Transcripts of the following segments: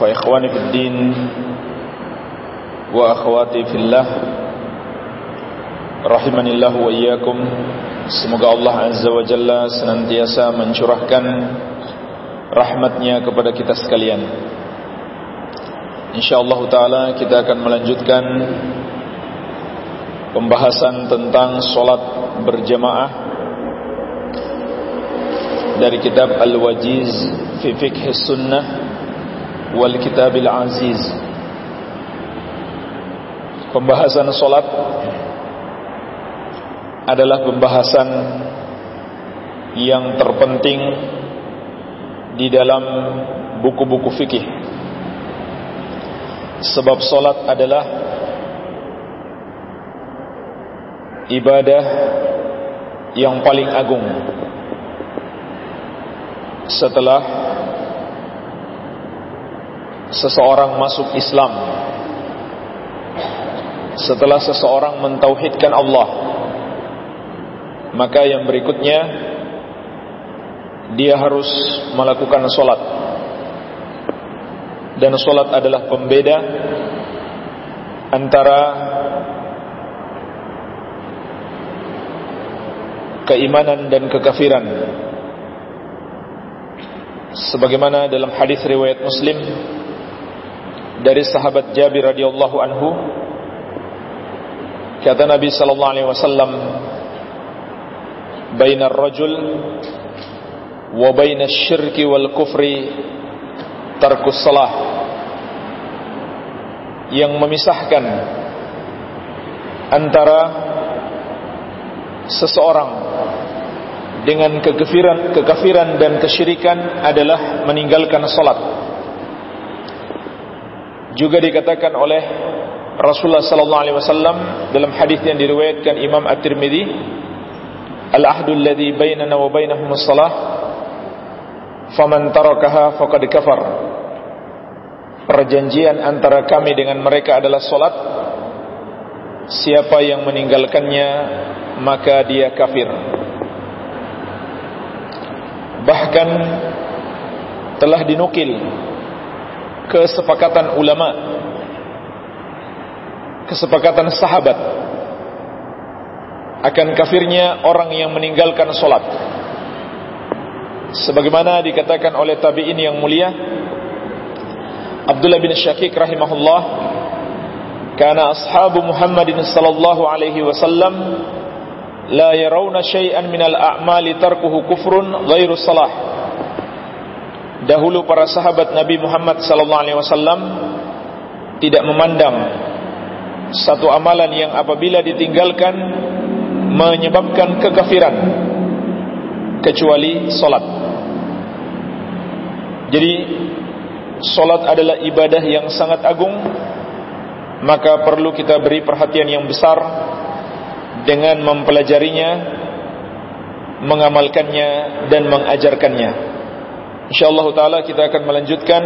فإخواني في الدين وأخواتي في الله Rahimanillah wa iyyakum Semoga Allah Azza wa Jalla senantiasa mencurahkan rahmatnya kepada kita sekalian InsyaAllah ta'ala kita akan melanjutkan Pembahasan tentang solat berjamaah Dari kitab Al-Wajiz Fi Fiqh Sunnah Kitab Al-Aziz Pembahasan solat adalah pembahasan yang terpenting di dalam buku-buku fikih. Sebab solat adalah ibadah yang paling agung setelah seseorang masuk Islam. Setelah seseorang mentauhidkan Allah maka yang berikutnya dia harus melakukan solat. Dan solat adalah pembeda antara keimanan dan kekafiran. Sebagaimana dalam hadis riwayat Muslim dari sahabat Jabir radhiyallahu anhu kata Nabi sallallahu alaihi wasallam bainar rajul wa bainash syirki wal kufri tarkus salah. Yang memisahkan antara seseorang dengan kekefiran, kekafiran dan kesyirikan adalah meninggalkan salat juga dikatakan oleh Rasulullah sallallahu alaihi wasallam dalam hadis yang diriwayatkan Imam At-Tirmizi Al-ahdu alladhi bainana wa bainahum as-salah faman tarakaha faqad kafar. Perjanjian antara kami dengan mereka adalah salat. Siapa yang meninggalkannya maka dia kafir. Bahkan telah dinukil kesepakatan ulama kesepakatan sahabat akan kafirnya orang yang meninggalkan solat. Sebagaimana dikatakan oleh tabi'in yang mulia Abdullah bin Syakik rahimahullah Kana ashabu Muhammadin sallallahu alaihi wasallam La yarawna syai'an minal a'mali tarkuhu kufrun ghairu salah Dahulu para sahabat Nabi Muhammad sallallahu alaihi wasallam Tidak memandang Satu amalan yang apabila ditinggalkan menyebabkan kekafiran kecuali solat. Jadi solat adalah ibadah yang sangat agung, maka perlu kita beri perhatian yang besar dengan mempelajarinya, mengamalkannya dan mengajarkannya. Insyaallah taala kita akan melanjutkan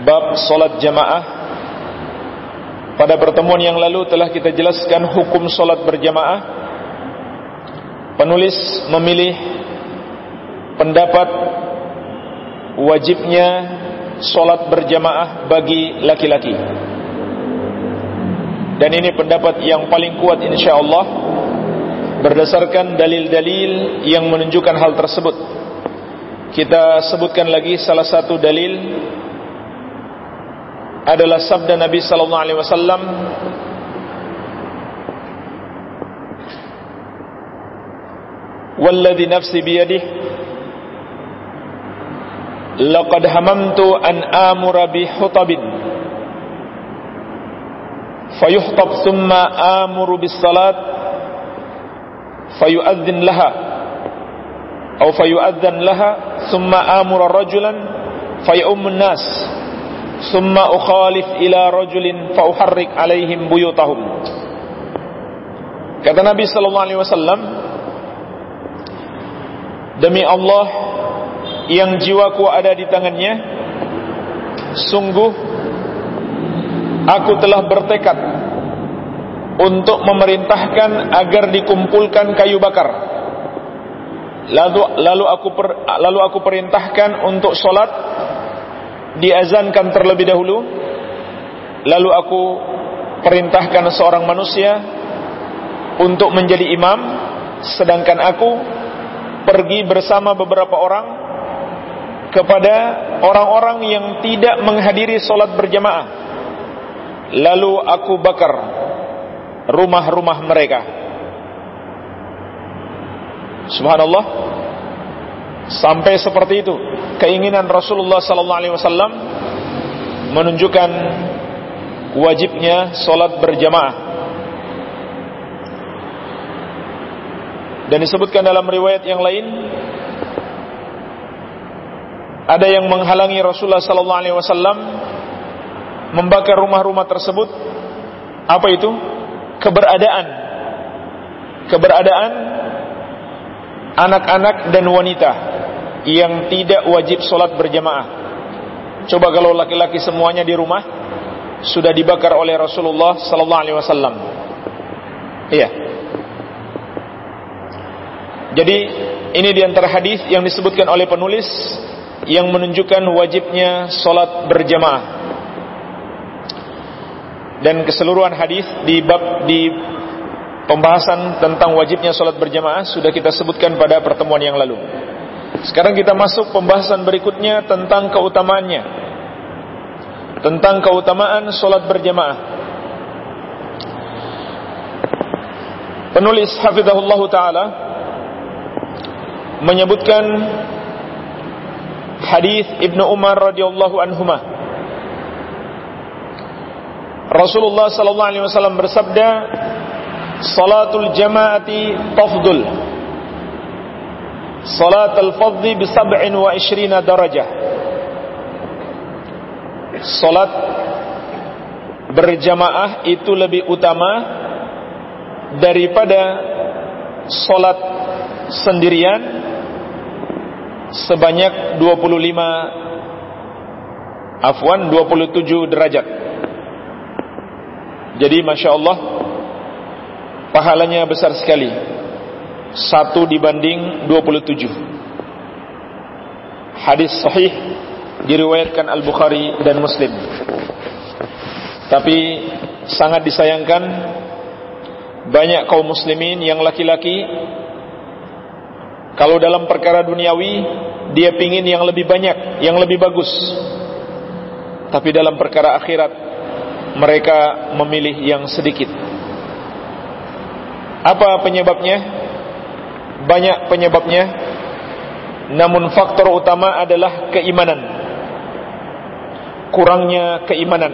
bab solat jamaah pada pertemuan yang lalu telah kita jelaskan hukum solat berjamaah. Penulis memilih pendapat wajibnya solat berjamaah bagi laki-laki. Dan ini pendapat yang paling kuat insya Allah berdasarkan dalil-dalil yang menunjukkan hal tersebut. Kita sebutkan lagi salah satu dalil adalah sabda Nabi sallallahu alaihi wasallam Walladhi nafsi biyadihi Laqad hamamtu an amura bi hutabin Fayuhtab thumma amuru bis salat Fayuadzin laha Atau fayuadzan laha Thumma amura rajulan Fayu'ummun nas thumma ukhalif ila rajulin fa uharrik alaihim buyutahum. Kata Nabi sallallahu alaihi wasallam demi Allah yang jiwaku ada di tangannya sungguh aku telah bertekad untuk memerintahkan agar dikumpulkan kayu bakar lalu lalu aku per, lalu aku perintahkan untuk solat diazankan terlebih dahulu. Lalu aku perintahkan seorang manusia untuk menjadi imam sedangkan aku pergi bersama beberapa orang kepada orang-orang yang tidak menghadiri solat berjamaah. Lalu aku bakar rumah-rumah mereka subhanallah sampai seperti itu keinginan Rasulullah sallallahu alaihi wasallam menunjukkan wajibnya salat berjamaah. Dan disebutkan dalam riwayat yang lain ada yang menghalangi Rasulullah sallallahu alaihi wasallam membakar rumah-rumah tersebut apa itu? keberadaan keberadaan anak-anak dan wanita yang tidak wajib sholat berjamaah. Coba kalau laki-laki semuanya di rumah sudah dibakar oleh Rasulullah Sallallahu Alaihi Wasallam. Iya. Jadi ini di antara hadis yang disebutkan oleh penulis yang menunjukkan wajibnya sholat berjamaah. Dan keseluruhan hadis di bab di pembahasan tentang wajibnya sholat berjamaah sudah kita sebutkan pada pertemuan yang lalu. Sekarang kita masuk pembahasan berikutnya tentang keutamaannya. Tentang keutamaan solat berjamaah. Penulis Hafizahullah Ta'ala menyebutkan hadis Ibnu Umar radhiyallahu anhuma. Rasulullah sallallahu alaihi wasallam bersabda, "Salatul jamaati tafdul." Salat al-fadhi bi sab'in wa ishrina darajah Salat berjamaah itu lebih utama daripada salat sendirian sebanyak 25 afwan 27 derajat jadi Masya Allah pahalanya besar sekali. Satu dibanding 27 hadis sahih diriwayatkan Al-Bukhari dan Muslim. Tapi sangat disayangkan banyak kaum muslimin yang laki-laki kalau dalam perkara duniawi dia pingin yang lebih banyak, yang lebih bagus. Tapi dalam perkara akhirat mereka memilih yang sedikit apa penyebabnya? banyak penyebabnya. Namun faktor utama adalah keimanan. Kurangnya keimanan.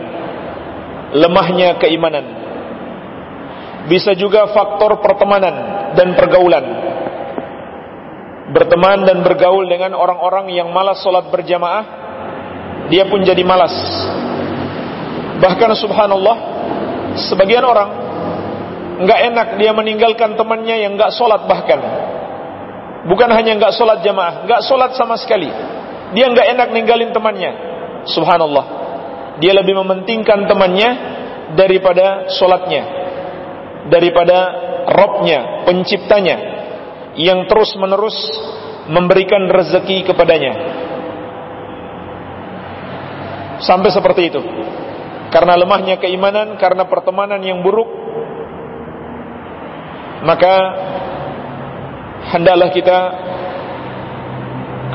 Lemahnya keimanan. Bisa juga faktor pertemanan dan pergaulan. Berteman dan bergaul dengan orang-orang yang malas solat berjamaah dia pun jadi malas. Bahkan subhanallah sebagian orang nggak enak dia meninggalkan temannya yang nggak solat bahkan Bukan hanya enggak solat jamaah, enggak solat sama sekali. Dia enggak enak ninggalin temannya. Subhanallah. Dia lebih mementingkan temannya daripada solatnya. Daripada Robnya, penciptanya. Yang terus menerus memberikan rezeki kepadanya. Sampai seperti itu. Karena lemahnya keimanan, karena pertemanan yang buruk, maka hendaklah kita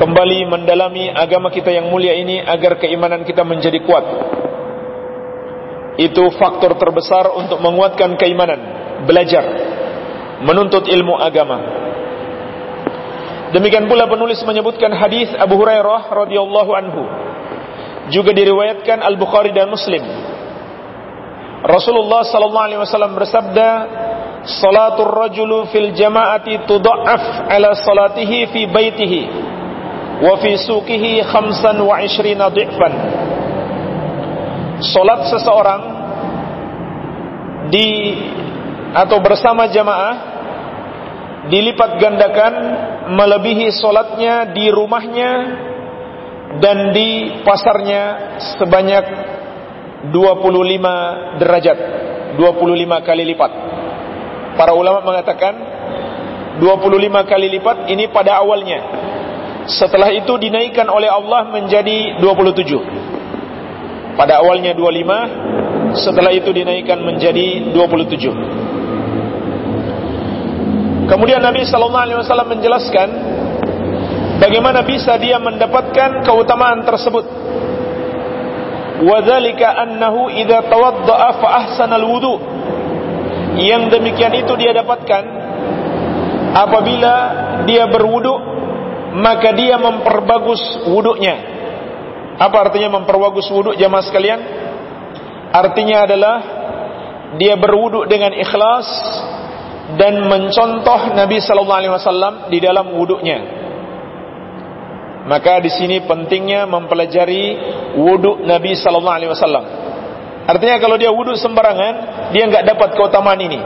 kembali mendalami agama kita yang mulia ini agar keimanan kita menjadi kuat. Itu faktor terbesar untuk menguatkan keimanan, belajar, menuntut ilmu agama. Demikian pula penulis menyebutkan hadis Abu Hurairah radhiyallahu anhu. Juga diriwayatkan Al-Bukhari dan Muslim. Rasulullah sallallahu alaihi wasallam bersabda, salatul rajulu fil jama'ati tudha'af ala salatihi fi baitihi wa fi suqihi khamsan wa ishrina dhi'fan. Solat seseorang di atau bersama jamaah dilipat gandakan melebihi solatnya di rumahnya dan di pasarnya sebanyak 25 derajat 25 kali lipat para ulama mengatakan 25 kali lipat ini pada awalnya setelah itu dinaikkan oleh Allah menjadi 27 pada awalnya 25 setelah itu dinaikkan menjadi 27 kemudian Nabi Sallallahu Alaihi Wasallam menjelaskan Bagaimana bisa dia mendapatkan keutamaan tersebut? Wadzalika annahu idza tawaddaa fa ahsana alwudu. Yang demikian itu dia dapatkan apabila dia berwudu maka dia memperbagus wudunya. Apa artinya memperbagus wudu jamaah sekalian? Artinya adalah dia berwudu dengan ikhlas dan mencontoh Nabi sallallahu alaihi wasallam di dalam wudunya. Maka di sini pentingnya mempelajari wudhu Nabi Sallallahu Alaihi Wasallam. Artinya kalau dia wudhu sembarangan, dia nggak dapat keutamaan ini.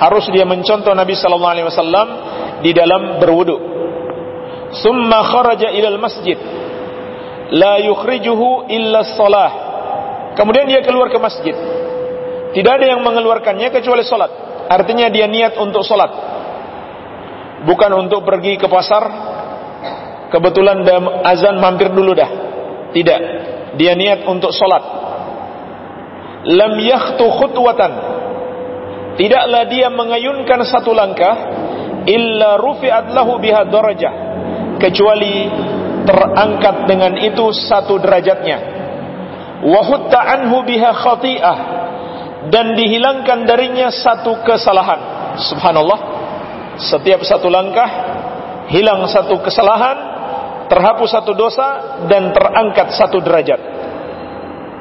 Harus dia mencontoh Nabi Sallallahu Alaihi Wasallam di dalam berwudhu. Summa kharaja ilal masjid, la yukhrijuhu illa salah. Kemudian dia keluar ke masjid. Tidak ada yang mengeluarkannya kecuali solat. Artinya dia niat untuk solat. Bukan untuk pergi ke pasar kebetulan azan mampir dulu dah. Tidak. Dia niat untuk solat. Lam yakhtu khutwatan. Tidaklah dia mengayunkan satu langkah illa rufi'at lahu biha darajah. Kecuali terangkat dengan itu satu derajatnya. Wa hutta anhu biha khati'ah. Dan dihilangkan darinya satu kesalahan. Subhanallah. Setiap satu langkah hilang satu kesalahan terhapus satu dosa dan terangkat satu derajat.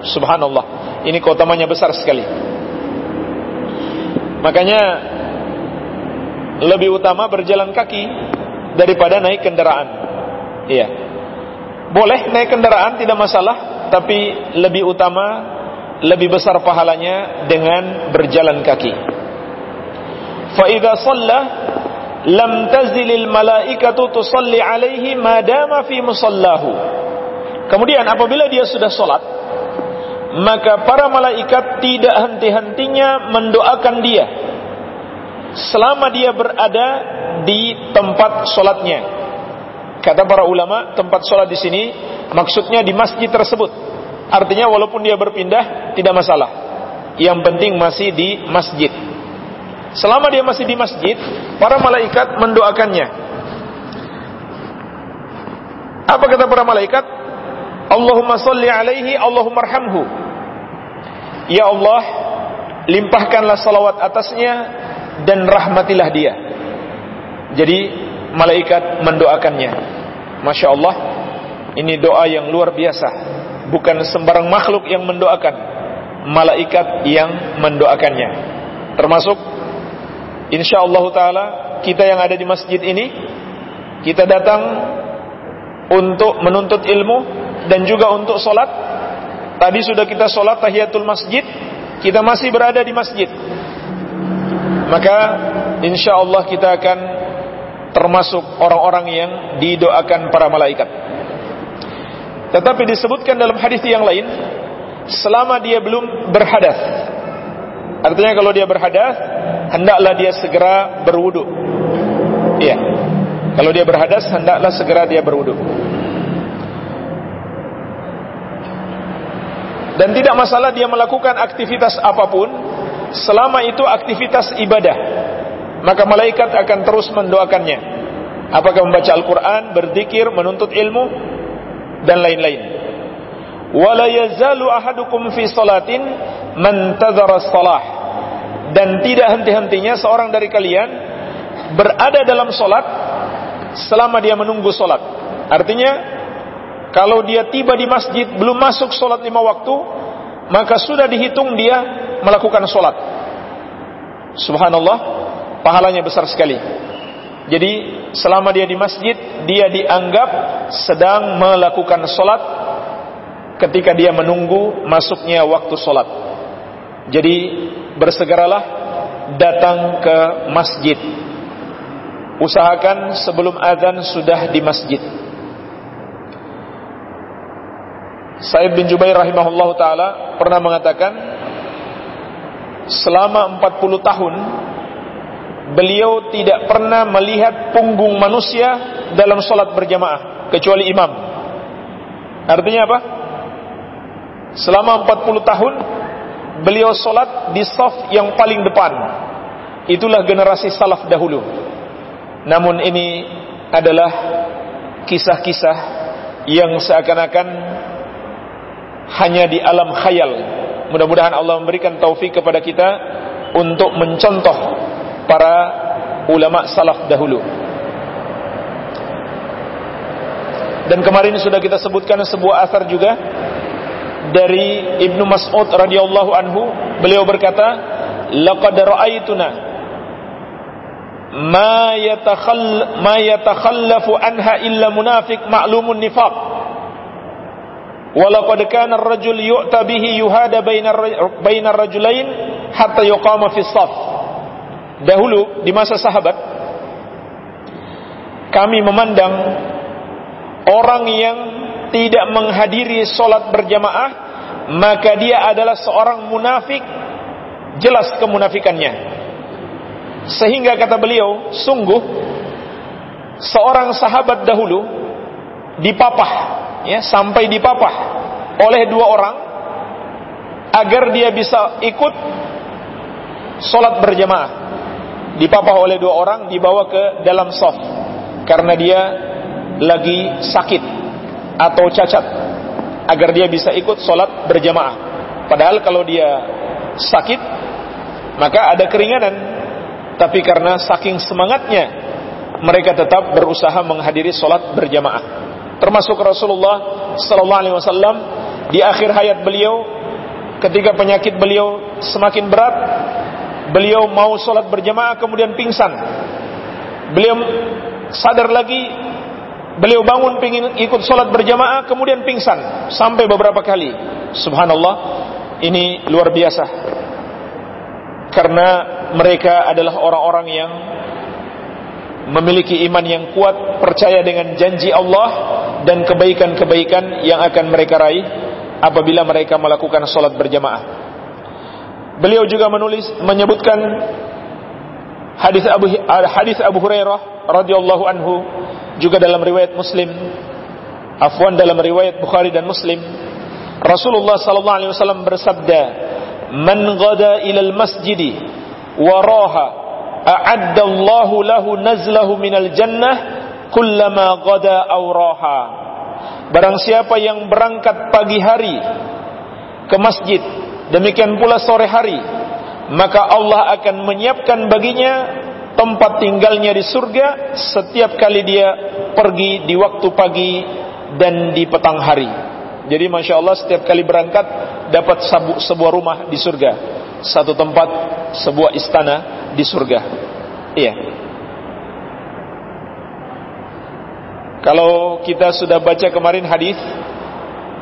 Subhanallah. Ini keutamanya besar sekali. Makanya lebih utama berjalan kaki daripada naik kendaraan. Iya. Boleh naik kendaraan tidak masalah, tapi lebih utama lebih besar pahalanya dengan berjalan kaki. Fa idza shalla lam tazilil malaikatu tusalli alaihi madama fi musallahu. Kemudian apabila dia sudah solat, maka para malaikat tidak henti-hentinya mendoakan dia selama dia berada di tempat solatnya. Kata para ulama, tempat solat di sini maksudnya di masjid tersebut. Artinya walaupun dia berpindah tidak masalah. Yang penting masih di masjid. Selama dia masih di masjid, para malaikat mendoakannya. Apa kata para malaikat? Allahumma salli alaihi, Allahumma arhamhu. Ya Allah, limpahkanlah salawat atasnya dan rahmatilah dia. Jadi malaikat mendoakannya. Masya Allah, ini doa yang luar biasa. Bukan sembarang makhluk yang mendoakan, malaikat yang mendoakannya. Termasuk insyaallah taala kita yang ada di masjid ini kita datang untuk menuntut ilmu dan juga untuk solat tadi sudah kita solat tahiyatul masjid kita masih berada di masjid maka insyaallah kita akan termasuk orang-orang yang didoakan para malaikat tetapi disebutkan dalam hadis yang lain selama dia belum berhadas artinya kalau dia berhadas hendaklah dia segera berwudu. Iya. Kalau dia berhadas, hendaklah segera dia berwudu. Dan tidak masalah dia melakukan aktivitas apa pun selama itu aktivitas ibadah. Maka malaikat akan terus mendoakannya. Apakah membaca Al-Qur'an, berzikir, menuntut ilmu dan lain-lain. Wala yazalu ahadukum fi salatin man salah dan tidak henti-hentinya seorang dari kalian berada dalam solat selama dia menunggu solat. Artinya, kalau dia tiba di masjid belum masuk solat lima waktu, maka sudah dihitung dia melakukan solat. Subhanallah, pahalanya besar sekali. Jadi, selama dia di masjid, dia dianggap sedang melakukan solat ketika dia menunggu masuknya waktu sholat. Jadi bersegeralah datang ke masjid. Usahakan sebelum azan sudah di masjid. Sa'id bin Jubair rahimahullah taala pernah mengatakan selama 40 tahun beliau tidak pernah melihat punggung manusia dalam sholat berjamaah kecuali imam. Artinya apa? Selama 40 tahun beliau sholat di saf yang paling depan. Itulah generasi salaf dahulu. Namun ini adalah kisah-kisah yang seakan-akan hanya di alam khayal. Mudah-mudahan Allah memberikan taufik kepada kita untuk mencontoh para ulama salaf dahulu. Dan kemarin sudah kita sebutkan sebuah asar juga dari Ibnu Mas'ud radhiyallahu anhu beliau berkata laqad ra'aituna ma yatakhall ma yatakhallafu anha illa munafiq ma'lumun nifaq walaqad kana ar-rajul yu'ta bihi yuhada bainar rajulain hatta yuqama fi shaf dahulu di masa sahabat kami memandang orang yang tidak menghadiri solat berjamaah maka dia adalah seorang munafik. Jelas kemunafikannya. Sehingga kata beliau sungguh seorang sahabat dahulu dipapah ya sampai dipapah oleh dua orang agar dia bisa ikut solat berjamaah dipapah oleh dua orang dibawa ke dalam soft karena dia lagi sakit atau cacat agar dia bisa ikut sholat berjamaah. Padahal kalau dia sakit maka ada keringanan, tapi karena saking semangatnya mereka tetap berusaha menghadiri sholat berjamaah. Termasuk Rasulullah Sallallahu Alaihi Wasallam di akhir hayat beliau ketika penyakit beliau semakin berat, beliau mau sholat berjamaah kemudian pingsan. Beliau sadar lagi Beliau bangun ingin ikut sholat berjamaah kemudian pingsan sampai beberapa kali. Subhanallah, ini luar biasa. Karena mereka adalah orang-orang yang memiliki iman yang kuat, percaya dengan janji Allah dan kebaikan-kebaikan yang akan mereka raih apabila mereka melakukan sholat berjamaah. Beliau juga menulis menyebutkan hadis Abu hadis Abu Hurairah radhiyallahu anhu juga dalam riwayat Muslim afwan dalam riwayat Bukhari dan Muslim Rasulullah sallallahu alaihi wasallam bersabda man ghada ila al-masjid wa raha a'adda Allah lahu nazlahu minal jannah kullama ghada aw raha barang siapa yang berangkat pagi hari ke masjid demikian pula sore hari maka Allah akan menyiapkan baginya tempat tinggalnya di surga setiap kali dia pergi di waktu pagi dan di petang hari. Jadi masya Allah setiap kali berangkat dapat sebuah rumah di surga, satu tempat, sebuah istana di surga. Iya. Kalau kita sudah baca kemarin hadis,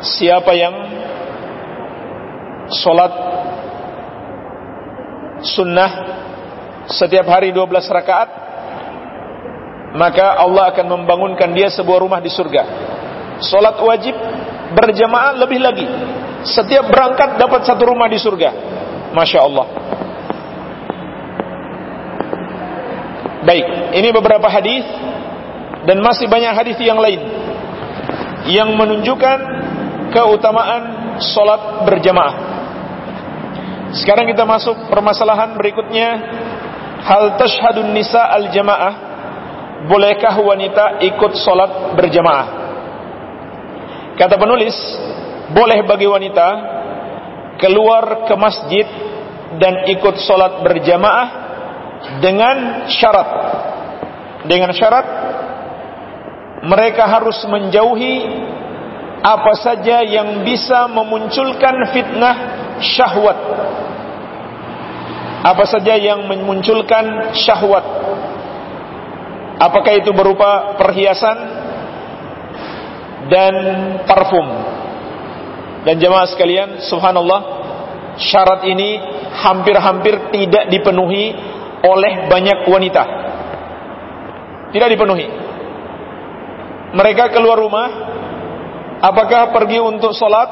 siapa yang sholat sunnah setiap hari 12 rakaat maka Allah akan membangunkan dia sebuah rumah di surga Salat wajib berjamaah lebih lagi. Setiap berangkat dapat satu rumah di surga. Masya Allah. Baik ini beberapa hadis dan masih banyak hadis yang lain yang menunjukkan keutamaan salat berjamaah. Sekarang kita masuk permasalahan berikutnya. Hal tashhadun nisa al jamaah Bolehkah wanita ikut solat berjamaah Kata penulis Boleh bagi wanita Keluar ke masjid Dan ikut solat berjamaah Dengan syarat. Dengan syarat Mereka harus menjauhi Apa saja yang bisa memunculkan fitnah syahwat. Apa saja yang memunculkan syahwat. Apakah itu berupa perhiasan dan parfum Dan jemaah sekalian, subhanallah, syarat ini hampir-hampir tidak dipenuhi oleh banyak wanita. Tidak dipenuhi. Mereka keluar rumah, apakah pergi untuk sholat,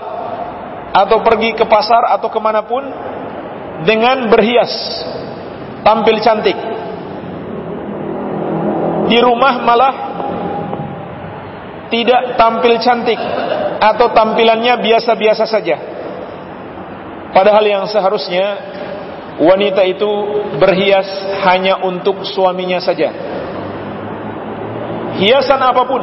atau pergi ke pasar, atau ke mana pun, dengan berhias, tampil cantik. Di rumah malah tidak tampil cantik atau tampilannya biasa-biasa saja. Padahal yang seharusnya wanita itu berhias hanya untuk suaminya saja. Hiasan apa pun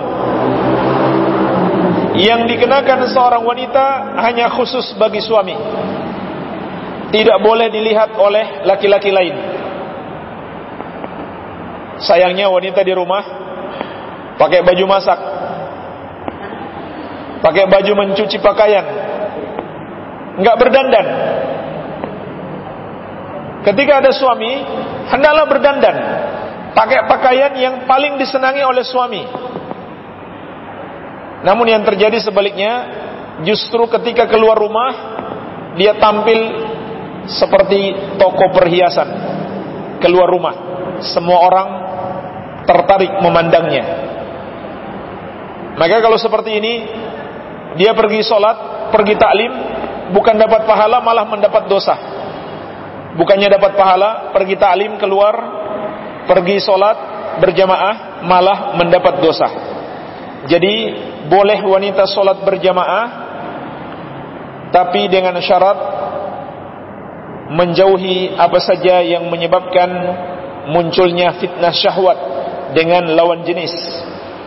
yang dikenakan seorang wanita hanya khusus bagi suami. Tidak boleh dilihat oleh laki-laki lain. Sayangnya wanita di rumah pakai baju masak pakai baju mencuci pakaian, nggak berdandan. Ketika ada suami, hendaklah berdandan, pakai pakaian yang paling disenangi oleh suami. Namun yang terjadi sebaliknya, justru ketika keluar rumah, dia tampil seperti toko perhiasan. Keluar rumah, semua orang tertarik memandangnya. Maka kalau seperti ini, dia pergi sholat, pergi taklim, bukan dapat pahala malah mendapat dosa. Bukannya dapat pahala, pergi taklim keluar, pergi sholat berjamaah malah mendapat dosa. Jadi boleh wanita sholat berjamaah, tapi dengan syarat menjauhi apa saja yang menyebabkan munculnya fitnah syahwat dengan lawan jenis.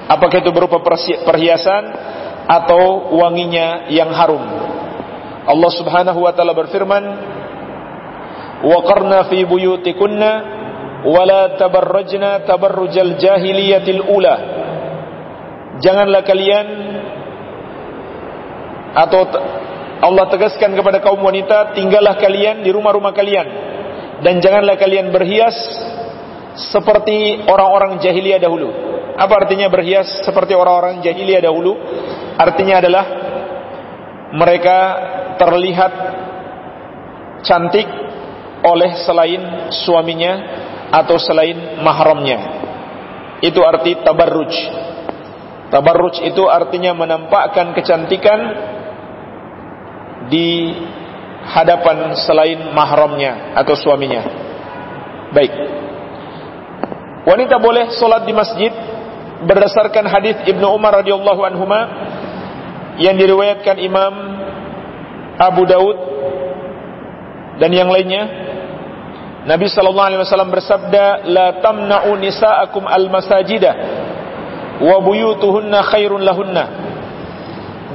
Apakah itu berupa perhiasan atau wanginya yang harum. Allah Subhanahu wa taala berfirman, "Wa qarna fi buyutikunna wa la tabarrajna tabarrujal jahiliyatil ula." Janganlah kalian atau Allah tegaskan kepada kaum wanita, tinggallah kalian di rumah-rumah kalian dan janganlah kalian berhias seperti orang-orang jahiliyah dahulu. Apa artinya berhias seperti orang-orang jahiliyah dahulu? Artinya adalah mereka terlihat cantik oleh selain suaminya atau selain mahramnya. Itu arti tabarruj. Tabarruj itu artinya menampakkan kecantikan di hadapan selain mahramnya atau suaminya. Baik. Wanita boleh solat di masjid berdasarkan hadis Ibnu Umar radhiyallahu anhuma yang diriwayatkan Imam Abu Daud dan yang lainnya Nabi sallallahu alaihi wasallam bersabda la tamna'u nisa'akum al-masajida wa buyutuhunna khairun lahunna.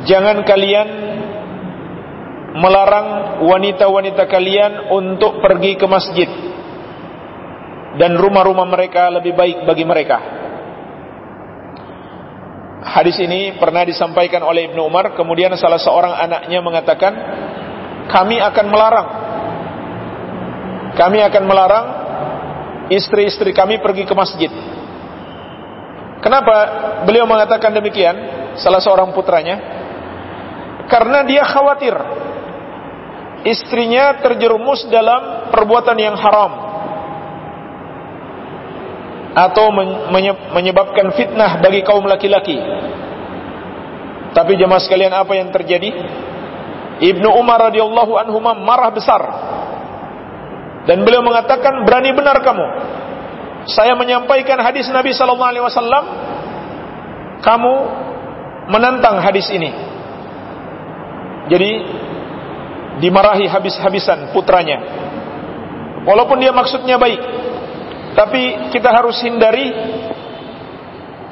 Jangan kalian melarang wanita-wanita kalian untuk pergi ke masjid dan rumah-rumah mereka lebih baik bagi mereka Hadis ini pernah disampaikan oleh Ibnu Umar, kemudian salah seorang anaknya mengatakan, "Kami akan melarang. Kami akan melarang istri-istri kami pergi ke masjid." Kenapa beliau mengatakan demikian? Salah seorang putranya, karena dia khawatir istrinya terjerumus dalam perbuatan yang haram atau menyebabkan fitnah bagi kaum laki-laki. Tapi jemaah sekalian apa yang terjadi? Ibnu Umar radhiyallahu anhu marah besar. Dan beliau mengatakan, "Berani benar kamu. Saya menyampaikan hadis Nabi sallallahu alaihi wasallam, kamu menentang hadis ini." Jadi dimarahi habis-habisan putranya. Walaupun dia maksudnya baik, tapi kita harus hindari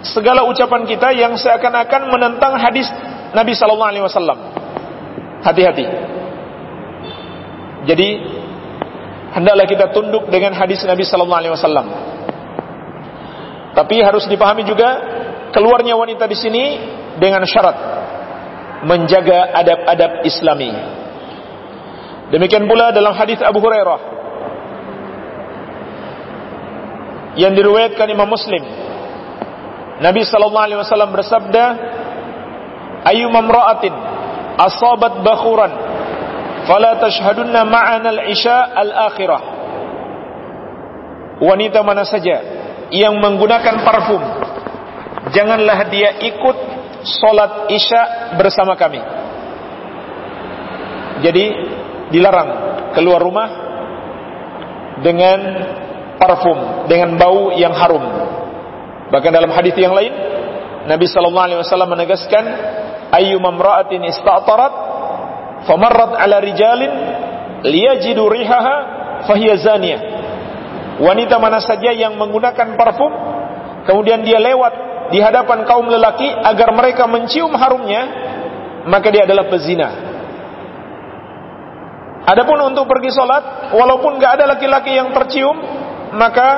segala ucapan kita yang seakan-akan menentang hadis Nabi sallallahu alaihi wasallam. Hati-hati. Jadi hendaklah kita tunduk dengan hadis Nabi sallallahu alaihi wasallam. Tapi harus dipahami juga keluarnya wanita di sini dengan syarat menjaga adab-adab Islami. Demikian pula dalam hadis Abu Hurairah yang diriwayatkan Imam Muslim. Nabi sallallahu alaihi wasallam bersabda, "Ayyuma imra'atin asabat bakhuran fala tashhadunna ma'ana al-isya al-akhirah wanita mana saja yang menggunakan parfum janganlah dia ikut solat isya bersama kami jadi dilarang keluar rumah dengan parfum dengan bau yang harum. Bahkan dalam hadis yang lain Nabi sallallahu alaihi wasallam menegaskan ayyuma imra'atin ista'tarat famarrat ala rijalin liyajidu rihaha fahiya zaniyah. Wanita mana saja yang menggunakan parfum kemudian dia lewat di hadapan kaum lelaki agar mereka mencium harumnya maka dia adalah pezina. Adapun untuk pergi sholat walaupun gak ada laki-laki yang tercium maka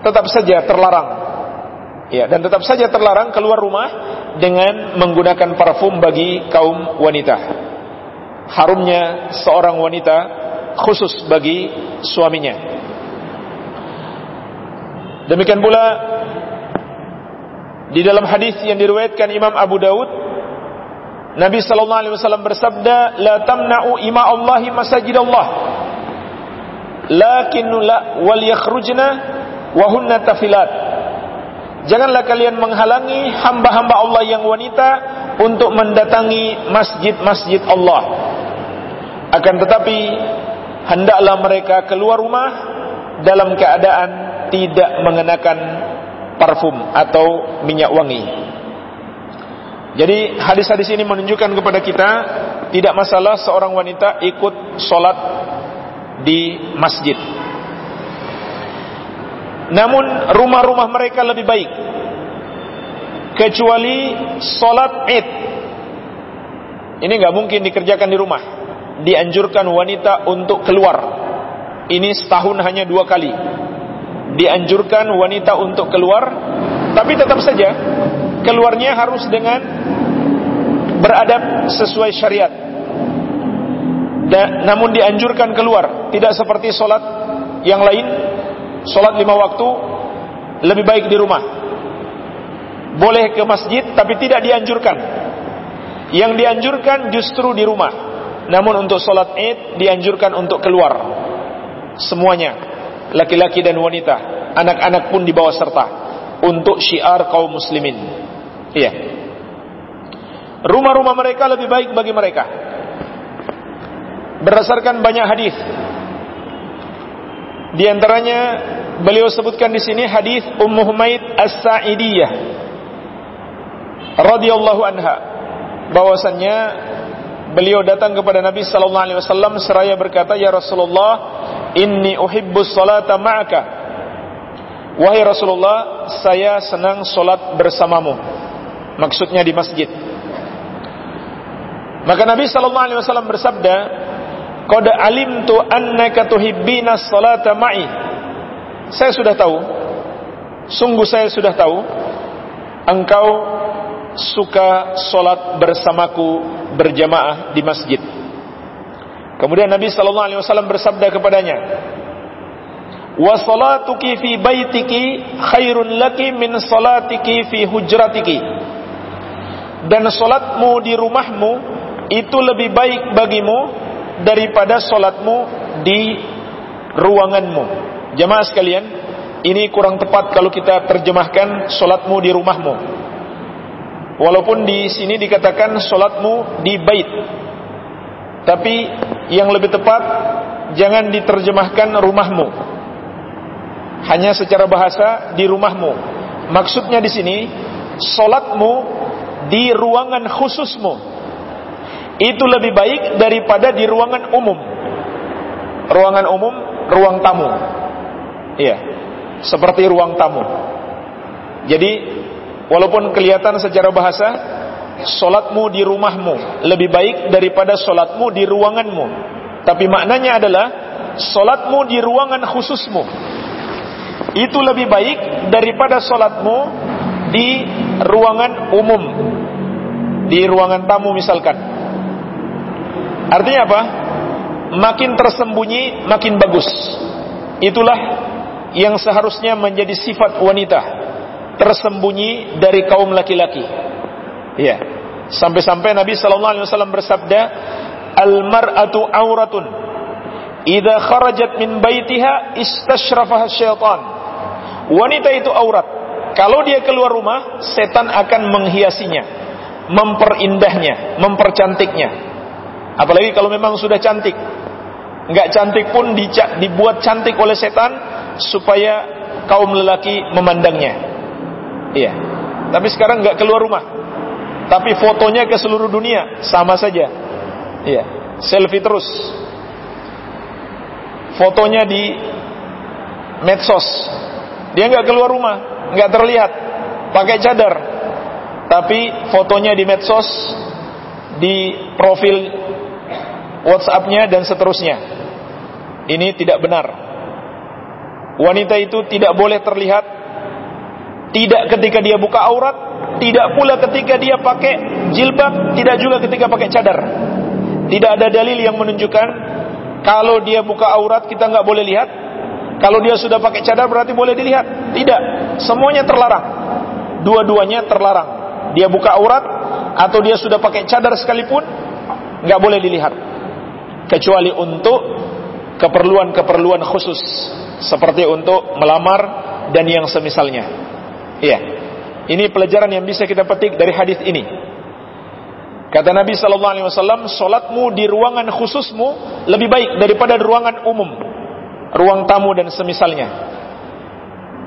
tetap saja terlarang Ya, dan tetap saja terlarang keluar rumah dengan menggunakan parfum bagi kaum wanita. Harumnya seorang wanita khusus bagi suaminya. Demikian pula di dalam hadis yang diriwayatkan Imam Abu Daud Nabi sallallahu alaihi wasallam bersabda la tamna'u ima Allahi masajid Allah lakin la wal yakhrujna wa hunna tafilat Janganlah kalian menghalangi hamba-hamba Allah yang wanita untuk mendatangi masjid-masjid Allah. Akan tetapi hendaklah mereka keluar rumah dalam keadaan tidak mengenakan parfum atau minyak wangi. Jadi hadis-hadis ini menunjukkan kepada kita tidak masalah seorang wanita ikut sholat di masjid namun rumah-rumah mereka lebih baik kecuali solat id. Ini nggak mungkin dikerjakan di rumah. Dianjurkan wanita untuk keluar. Ini setahun hanya dua kali. Dianjurkan wanita untuk keluar, tapi tetap saja keluarnya harus dengan beradab sesuai syariat. Dan, namun dianjurkan keluar, tidak seperti solat yang lain Sholat lima waktu lebih baik di rumah. Boleh ke masjid tapi tidak dianjurkan. Yang dianjurkan justru di rumah. Namun untuk sholat id dianjurkan untuk keluar. Semuanya. Laki-laki dan wanita. Anak-anak pun dibawa serta. Untuk syiar kaum muslimin. Iya. Rumah-rumah mereka lebih baik bagi mereka. Berdasarkan banyak hadis. Di antaranya beliau sebutkan di sini hadis Ummu Humaid As-Sa'idiyah radhiyallahu anha. Bahwasannya beliau datang kepada Nabi sallallahu alaihi wasallam seraya berkata ya Rasulullah inni uhibbus salata ma'aka. Wahai Rasulullah saya senang salat bersamamu. Maksudnya di masjid. Maka Nabi sallallahu alaihi wasallam bersabda Qad alimtu annaka tuhibbina salata ma'i. Saya sudah tahu. Sungguh saya sudah tahu engkau suka salat bersamaku berjamaah di masjid. Kemudian Nabi sallallahu alaihi wasallam bersabda kepadanya, "Wa salatuki fi baitiki khairun laki min salatiki fi hujratiki." Dan salatmu di rumahmu itu lebih baik bagimu daripada solatmu di ruanganmu. Jemaah sekalian, ini kurang tepat kalau kita terjemahkan solatmu di rumahmu. Walaupun di sini dikatakan solatmu di bait. Tapi yang lebih tepat jangan diterjemahkan rumahmu. Hanya secara bahasa di rumahmu. Maksudnya di sini solatmu di ruangan khususmu itu lebih baik daripada di ruangan umum. Ruangan umum, ruang tamu. Iya. Seperti ruang tamu. Jadi, walaupun kelihatan secara bahasa solatmu di rumahmu lebih baik daripada solatmu di ruanganmu. Tapi maknanya adalah solatmu di ruangan khususmu. Itu lebih baik daripada solatmu di ruangan umum. Di ruangan tamu misalkan. Artinya apa? Makin tersembunyi, makin bagus. Itulah yang seharusnya menjadi sifat wanita. Tersembunyi dari kaum laki-laki. Ya. Sampai-sampai Nabi sallallahu alaihi wasallam bersabda, "Al-mar'atu auratun. Idza kharajat min baitiha istashrafaha syaitan." Wanita itu aurat. Kalau dia keluar rumah, setan akan menghiasinya, memperindah,nya mempercantiknya. Apalagi kalau memang sudah cantik. Enggak cantik pun dibuat cantik oleh setan supaya kaum lelaki memandangnya. Iya. Tapi sekarang enggak keluar rumah. Tapi fotonya ke seluruh dunia sama saja. Iya. Selfie terus. Fotonya di medsos. Dia enggak keluar rumah, enggak terlihat. Pakai cadar. Tapi fotonya di medsos, di profil WhatsApp-nya dan seterusnya. Ini tidak benar. Wanita itu tidak boleh terlihat tidak ketika dia buka aurat, tidak pula ketika dia pakai jilbab, tidak juga ketika pakai cadar. Tidak ada dalil yang menunjukkan kalau dia buka aurat kita nggak boleh lihat. Kalau dia sudah pakai cadar berarti boleh dilihat. Tidak, semuanya terlarang. Dua-duanya terlarang. Dia buka aurat atau dia sudah pakai cadar sekalipun nggak boleh dilihat. Kecuali untuk keperluan-keperluan khusus seperti untuk melamar dan yang semisalnya. Iya. Ini pelajaran yang bisa kita petik dari hadis ini. Kata Nabi sallallahu alaihi wasallam, salatmu di ruangan khususmu lebih baik daripada ruangan umum, ruang tamu dan semisalnya.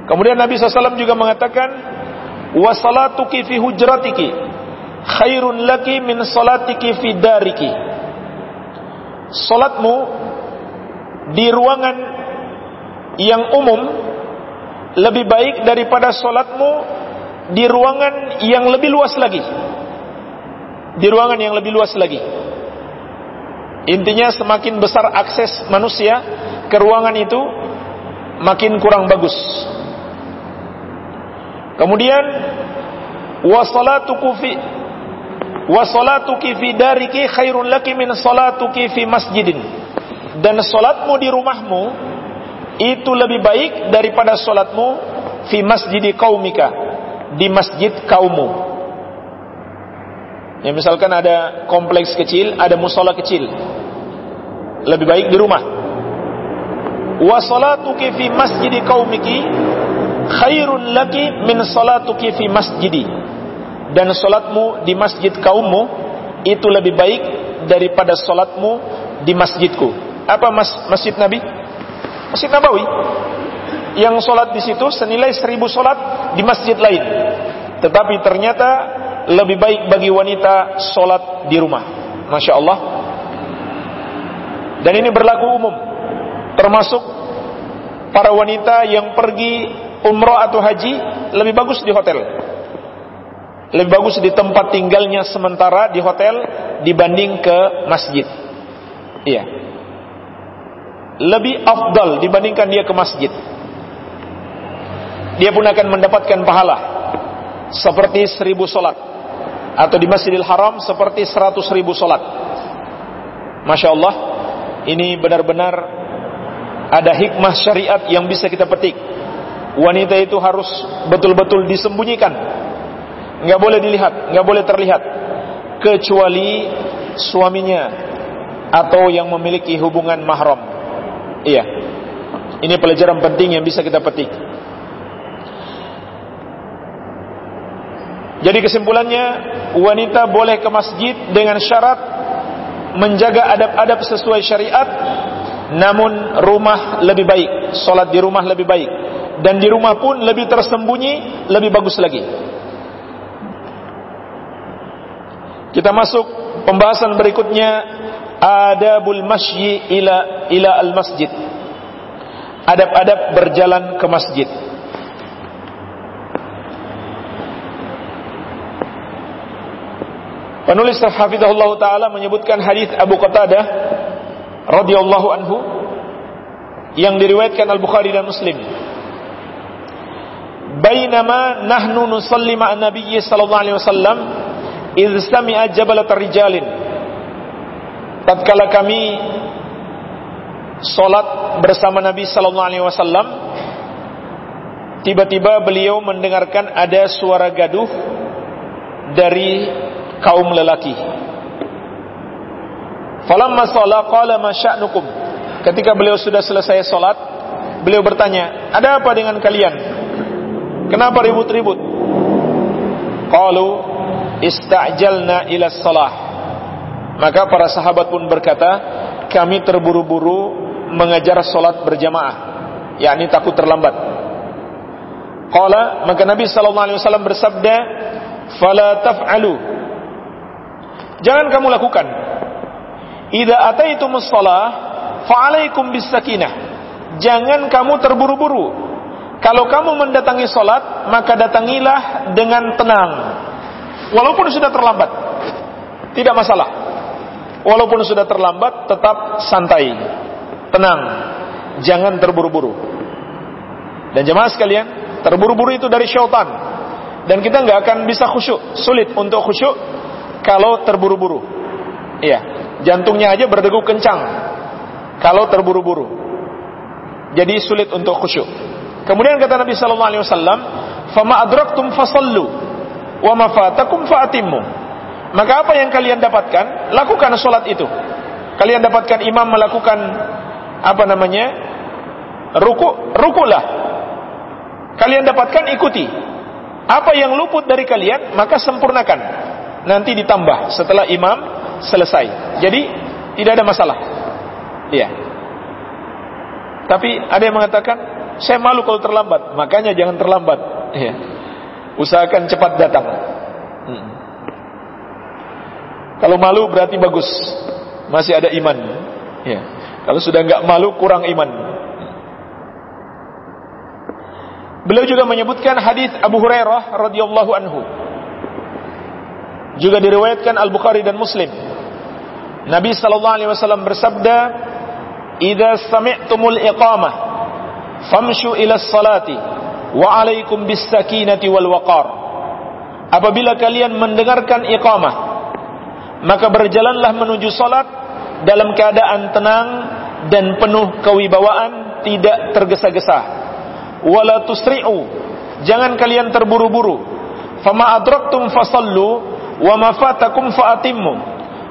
Kemudian Nabi SAW juga mengatakan, wa salatuki fi hujratiki khairun laki min salatiki fi dariki. Salatmu di ruangan yang umum lebih baik daripada salatmu di ruangan yang lebih luas lagi. Di ruangan yang lebih luas lagi. Intinya semakin besar akses manusia ke ruangan itu makin kurang bagus. Kemudian wasalatuku fi wasalatuki fi dariki khairun laki min salatuki fi masjidin. Dan salatmu di rumahmu itu lebih baik daripada salatmu fi masjidi kaumika di masjid kaummu. Ya misalkan ada kompleks kecil, ada musola kecil. Lebih baik di rumah. Wa salatuki fi kaumiki khairun laki min salatuki fi masjidi. Dan salatmu di masjid kaummu itu lebih baik daripada salatmu di masjidku. Apa mas masjid Nabi? Masjid Nabawi yang sholat di situ senilai seribu sholat di masjid lain. Tetapi ternyata lebih baik bagi wanita sholat di rumah. Masya Allah. Dan ini berlaku umum. Termasuk para wanita yang pergi umroh atau haji lebih bagus di hotel. Lebih bagus di tempat tinggalnya sementara di hotel dibanding ke masjid. Iya. Lebih afdal dibandingkan dia ke masjid dia pun akan mendapatkan pahala seperti seribu solat atau di Masjidil Haram seperti seratus ribu solat. Masya Allah, ini benar-benar ada hikmah syariat yang bisa kita petik. Wanita itu harus betul-betul disembunyikan, nggak boleh dilihat, nggak boleh terlihat, kecuali suaminya atau yang memiliki hubungan mahram. Iya, ini pelajaran penting yang bisa kita petik. Jadi kesimpulannya wanita boleh ke masjid dengan syarat menjaga adab-adab sesuai syariat namun rumah lebih baik, solat di rumah lebih baik dan di rumah pun lebih tersembunyi, lebih bagus lagi. Kita masuk pembahasan berikutnya adabul masyi ila ila al masjid. Adab-adab berjalan ke masjid. Penulis Hafizahullah Ta'ala menyebutkan hadis Abu Qatadah radhiyallahu anhu yang diriwayatkan Al-Bukhari dan Muslim. Bainama nahnu nusalli ma'an Nabi sallallahu alaihi wasallam idh sami'a jabalat rijalin. Tatkala kami salat bersama Nabi sallallahu alaihi wasallam tiba-tiba beliau mendengarkan ada suara gaduh dari kaum lelaki. Falamma shalla qala ma sya'nukum? Ketika beliau sudah selesai salat, beliau bertanya, "Ada apa dengan kalian? Kenapa ribut-ribut?" Qalu ista'jalna ila salah. Maka para sahabat pun berkata, kami terburu-buru mengajar salat berjamaah, yakni takut terlambat. Qala maka Nabi sallallahu alaihi wasallam bersabda, "Fala taf'alu." Jangan kamu lakukan. Idza ataitumus shalah, fa'alaikum bis sakinah. Jangan kamu terburu-buru. Kalau kamu mendatangi salat, maka datangilah dengan tenang. Walaupun sudah terlambat. Tidak masalah. Walaupun sudah terlambat, tetap santai. Tenang. Jangan terburu-buru. Dan jemaah sekalian, Terburu-buru itu dari syaitan. Dan kita nggak akan bisa khusyuk, sulit untuk khusyuk kalau terburu-buru. Iya, jantungnya aja berdegup kencang kalau terburu-buru. Jadi sulit untuk khusyuk. Kemudian kata Nabi sallallahu alaihi wasallam, "Fama adraktum fasallu wa ma fatakum fa'timmu." Maka apa yang kalian dapatkan, lakukan salat itu. Kalian dapatkan imam melakukan apa namanya? ruku, rukulah kalian dapatkan ikuti. Apa yang luput dari kalian maka sempurnakan. Nanti ditambah setelah imam selesai. Jadi tidak ada masalah. Iya. Tapi ada yang mengatakan saya malu kalau terlambat, makanya jangan terlambat. Iya. Usahakan cepat datang. Hmm. Kalau malu berarti bagus, masih ada iman. Ya. Kalau sudah nggak malu kurang iman. Beliau juga menyebutkan hadis Abu Hurairah radhiyallahu anhu. Juga diriwayatkan Al-Bukhari dan Muslim. Nabi sallallahu alaihi wasallam bersabda, "Idza sami'tumul iqamah famshu ila salati wa 'alaikum bis sakinati wal waqar." Apabila kalian mendengarkan iqamah, maka berjalanlah menuju salat dalam keadaan tenang dan penuh kewibawaan, tidak tergesa-gesa. Wala tusri'u jangan kalian terburu-buru. Fama adraktum fasallu wa ma fatakum faatimmu.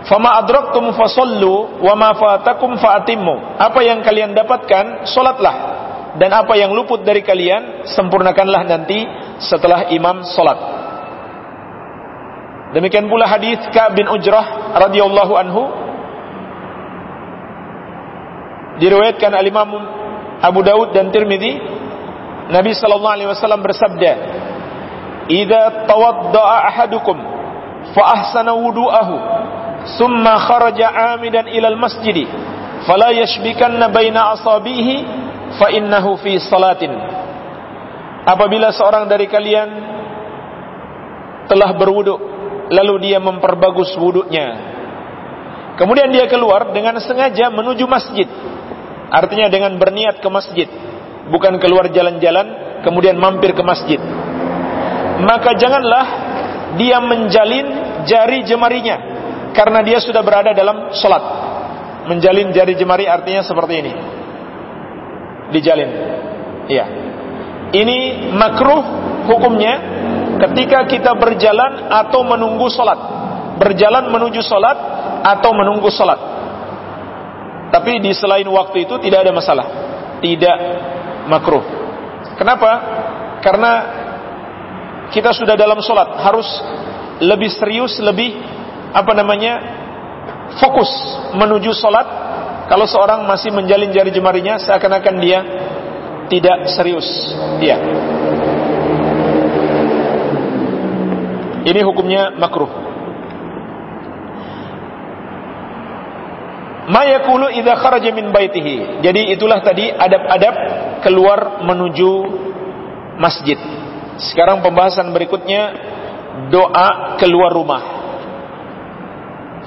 Fama adraktum fasallu wa ma fatakum faatimmu. Apa yang kalian dapatkan salatlah dan apa yang luput dari kalian sempurnakanlah nanti setelah imam salat demikian pula hadis Ka'ab bin Ujrah radhiyallahu anhu. Diriwayatkan al-Imam Abu Daud dan Tirmidzi Nabi sallallahu alaihi wasallam bersabda, "Idza tawadda'a ahadukum fa ahsana wudu'ahu, thumma kharaja 'amidan ila al-masjid, fala yashbikanna baina asabihi fa innahu fi salatin." Apabila seorang dari kalian telah berwudu, lalu dia memperbagus wudunya, kemudian dia keluar dengan sengaja menuju masjid, artinya dengan berniat ke masjid bukan keluar jalan-jalan kemudian mampir ke masjid. Maka janganlah dia menjalin jari jemarinya karena dia sudah berada dalam solat. Menjalin jari jemari artinya seperti ini. Dijalin. Iya. Ini makruh hukumnya ketika kita berjalan atau menunggu solat. Berjalan menuju solat atau menunggu solat. Tapi di selain waktu itu tidak ada masalah. Tidak makruh. Kenapa? Karena kita sudah dalam sholat harus lebih serius, lebih apa namanya fokus menuju sholat. Kalau seorang masih menjalin jari jemarinya, seakan-akan dia tidak serius. Iya. Ini hukumnya makruh. Mayakulu idza kharaja min baitihi. Jadi itulah tadi adab-adab keluar menuju masjid. Sekarang pembahasan berikutnya doa keluar rumah.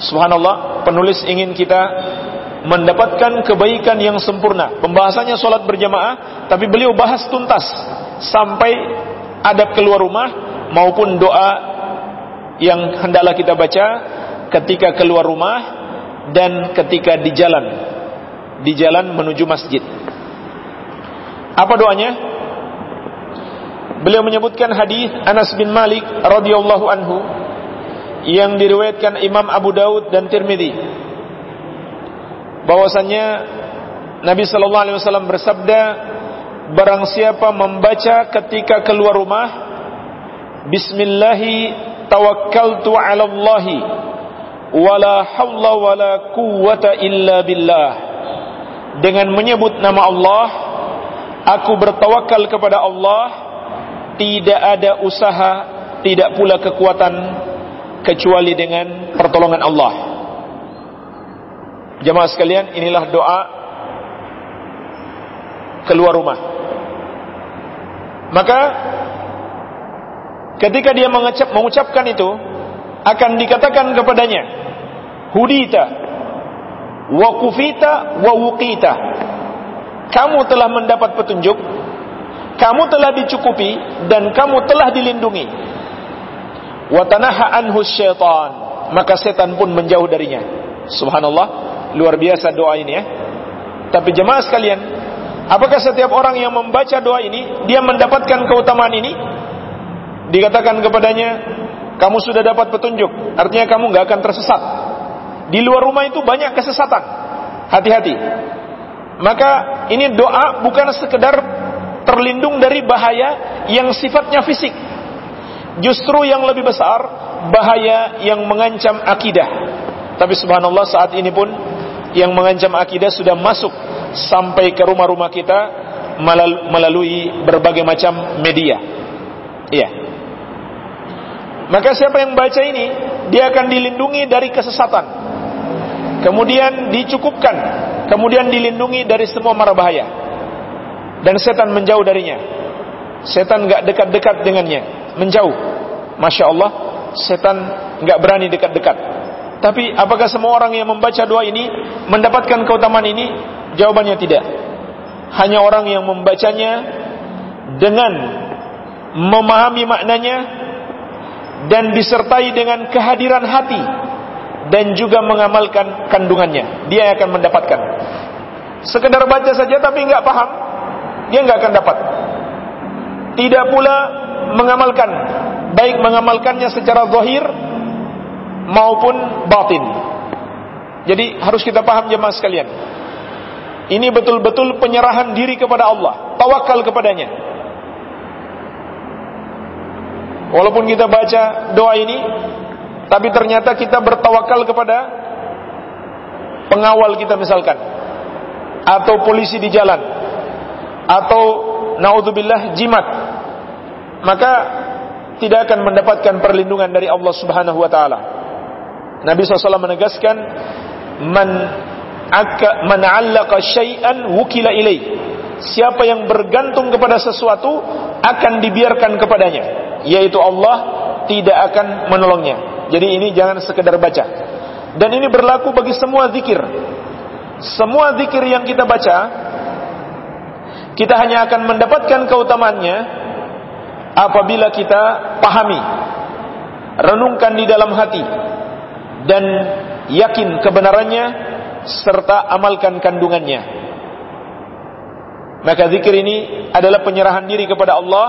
Subhanallah, penulis ingin kita mendapatkan kebaikan yang sempurna. Pembahasannya sholat berjamaah, tapi beliau bahas tuntas sampai adab keluar rumah maupun doa yang hendaklah kita baca ketika keluar rumah dan ketika di jalan di jalan menuju masjid. Apa doanya? Beliau menyebutkan hadis Anas bin Malik radhiyallahu anhu yang diriwayatkan Imam Abu Daud dan Tirmidzi bahwasannya Nabi sallallahu alaihi wasallam bersabda barang siapa membaca ketika keluar rumah bismillahi tawakkaltu 'ala Allah wala haula wala quwwata illa billah dengan menyebut nama Allah aku bertawakal kepada Allah tidak ada usaha tidak pula kekuatan kecuali dengan pertolongan Allah. Jemaah sekalian, inilah doa keluar rumah. Maka ketika dia mengucap, mengucapkan itu akan dikatakan kepadanya hudita wa kufita wa wuqita. Kamu telah mendapat petunjuk kamu telah dicukupi dan kamu telah dilindungi. Watanaha anhu syaitan. Maka setan pun menjauh darinya. Subhanallah luar biasa doa ini ya. Tapi jemaah sekalian apakah setiap orang yang membaca doa ini dia mendapatkan keutamaan ini? Dikatakan kepadanya kamu sudah dapat petunjuk. Artinya kamu nggak akan tersesat. Di luar rumah itu banyak kesesatan. Hati-hati. Maka ini doa bukan sekedar terlindung dari bahaya yang sifatnya fisik. Justru yang lebih besar bahaya yang mengancam akidah. Tapi subhanallah saat ini pun yang mengancam akidah sudah masuk sampai ke rumah-rumah kita melalui berbagai macam media. Iya. Maka siapa yang baca ini, dia akan dilindungi dari kesesatan. Kemudian dicukupkan, kemudian dilindungi dari semua mara bahaya. Dan setan menjauh darinya. Setan gak dekat-dekat dengannya menjauh. Masya Allah, setan nggak berani dekat-dekat. Tapi apakah semua orang yang membaca doa ini mendapatkan keutamaan ini? Jawabannya tidak. Hanya orang yang membacanya dengan memahami maknanya dan disertai dengan kehadiran hati dan juga mengamalkan kandungannya. Dia akan mendapatkan. Sekedar baca saja tapi nggak paham, dia nggak akan dapat. Tidak pula mengamalkan baik mengamalkannya secara zahir maupun batin. Jadi harus kita paham jemaah sekalian. Ini betul-betul penyerahan diri kepada Allah, tawakal kepadanya. Walaupun kita baca doa ini, tapi ternyata kita bertawakal kepada pengawal kita misalkan, atau polisi di jalan, atau naudzubillah jimat, maka tidak akan mendapatkan perlindungan dari Allah Subhanahu wa taala. Nabi SAW menegaskan man akka man syai'an wukila ilai. Siapa yang bergantung kepada sesuatu akan dibiarkan kepadanya, yaitu Allah tidak akan menolongnya. Jadi ini jangan sekedar baca. Dan ini berlaku bagi semua zikir. Semua zikir yang kita baca kita hanya akan mendapatkan keutamaannya apabila kita pahami, renungkan di dalam hati, dan yakin kebenarannya, serta amalkan kandungannya. Maka zikir ini adalah penyerahan diri kepada Allah,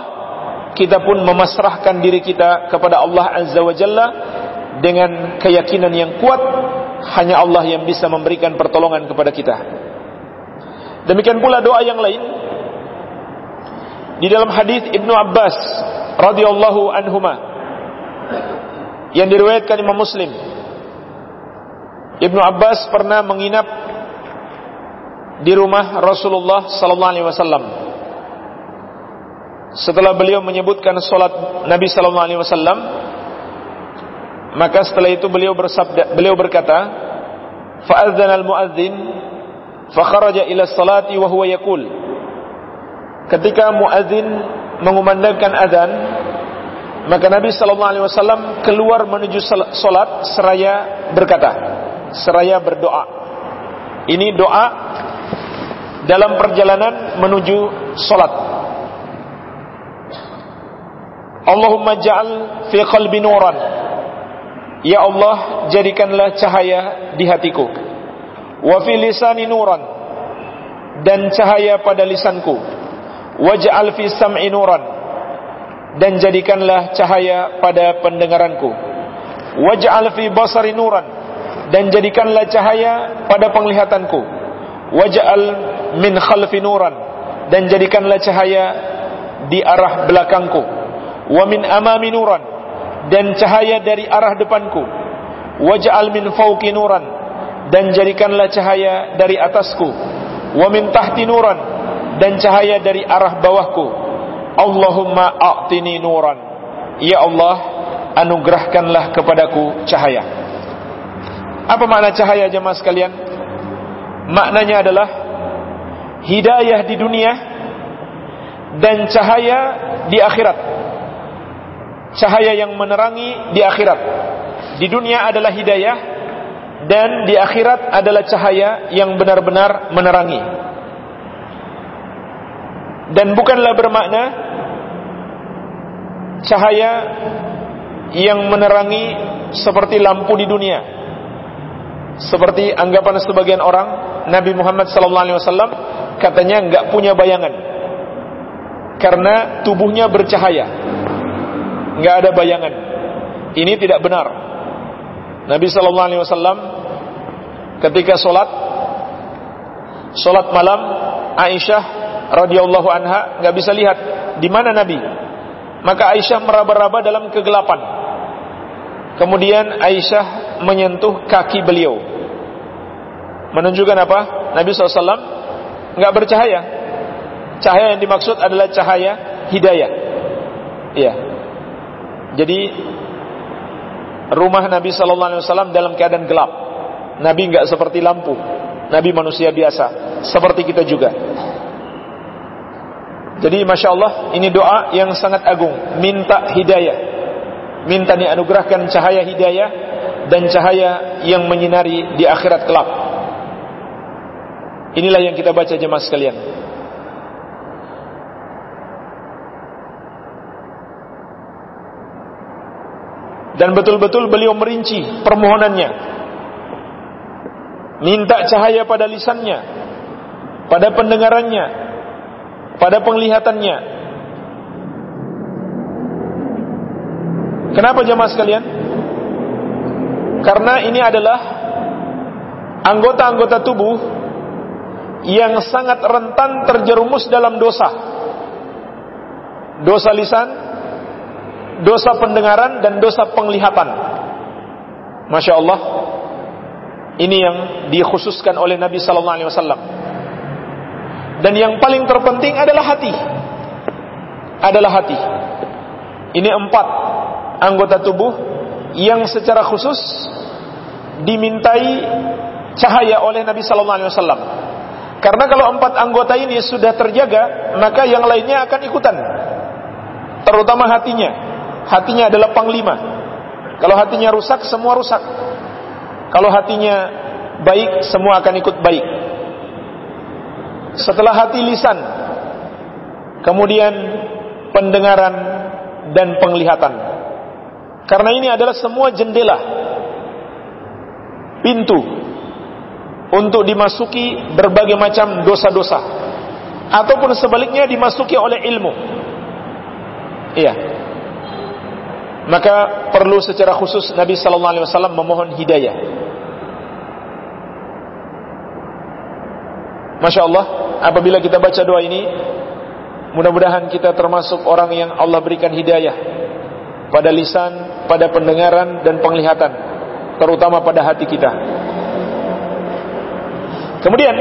kita pun memasrahkan diri kita kepada Allah Azza wa Jalla dengan keyakinan yang kuat, hanya Allah yang bisa memberikan pertolongan kepada kita. Demikian pula doa yang lain di dalam hadis Ibnu Abbas radhiyallahu anhuma yang diriwayatkan Imam Muslim. Ibnu Abbas pernah menginap di rumah Rasulullah sallallahu alaihi wasallam. Setelah beliau menyebutkan salat Nabi sallallahu alaihi wasallam, maka setelah itu beliau bersabda, beliau berkata, "Fa'adzana al-muadzin fa kharaja ila salati wa huwa yaqul" ketika muadzin mengumandangkan azan maka Nabi sallallahu alaihi wasallam keluar menuju salat seraya berkata seraya berdoa. Ini doa dalam perjalanan menuju salat Allahumma ja'al fi qalbi nuran. Ya Allah jadikanlah cahaya di hatiku. Wa fi lisani nuran. Dan cahaya pada lisanku. Waj'al fi sam'i nuran. Dan jadikanlah cahaya pada pendengaranku. Waj'al fi basari nuran dan jadikanlah cahaya pada penglihatanku. Waj'al min khalfi nuran dan jadikanlah cahaya di arah belakangku. Wa min amami nuran dan cahaya dari arah depanku. Waj'al min fawqi nuran dan jadikanlah cahaya dari atasku. Wa min tahti nuran dan cahaya dari arah bawahku. Allahumma a'tini nuran. Ya Allah anugerahkanlah kepadaku cahaya apa makna cahaya jemaah sekalian maknanya adalah hidayah di dunia dan cahaya di akhirat cahaya yang menerangi di akhirat di dunia adalah hidayah dan di akhirat adalah cahaya yang benar-benar menerangi. Dan bukanlah bermakna cahaya yang menerangi seperti lampu di dunia. Seperti anggapan sebagian orang, Nabi Muhammad SAW katanya nggak punya bayangan karena tubuhnya bercahaya, nggak ada bayangan. Ini tidak benar. Nabi wasallam ketika salat salat malam Aisyah radhiyallahu anha nggak bisa lihat di mana Nabi. Maka Aisyah meraba-raba dalam kegelapan. Kemudian Aisyah menyentuh kaki beliau. Menunjukkan apa? Nabi SAW nggak bercahaya. Cahaya yang dimaksud adalah cahaya hidayah. Iya. Jadi rumah Nabi Wasallam dalam keadaan gelap. Nabi nggak seperti lampu. Nabi manusia biasa, seperti kita juga. Jadi masya Allah ini doa yang sangat agung. Minta hidayah, minta dianugerahkan cahaya hidayah dan cahaya yang menyinari di akhirat kelak. Inilah yang kita baca jemaah sekalian. dan betul-betul beliau merinci permohonannya minta cahaya pada lisannya pada pendengarannya pada penglihatannya kenapa jemaah sekalian karena ini adalah anggota-anggota tubuh yang sangat rentan terjerumus dalam dosa dosa lisan dosa pendengaran dan dosa penglihatan. Masya Allah, ini yang dikhususkan oleh Nabi Sallallahu Alaihi Wasallam. Dan yang paling terpenting adalah hati, adalah hati. Ini empat anggota tubuh yang secara khusus dimintai cahaya oleh Nabi Sallallahu Alaihi Wasallam. Karena kalau empat anggota ini sudah terjaga, maka yang lainnya akan ikutan, terutama hatinya hatinya adalah panglima. Kalau hatinya rusak, semua rusak. Kalau hatinya baik, semua akan ikut baik. Setelah hati lisan, kemudian pendengaran dan penglihatan. Karena ini adalah semua jendela, pintu untuk dimasuki berbagai macam dosa-dosa, ataupun sebaliknya dimasuki oleh ilmu. Iya maka perlu secara khusus Nabi sallallahu alaihi wasallam memohon hidayah. Masya Allah, apabila kita baca doa ini, mudah-mudahan kita termasuk orang yang Allah berikan hidayah pada lisan, pada pendengaran dan penglihatan, terutama pada hati kita. Kemudian,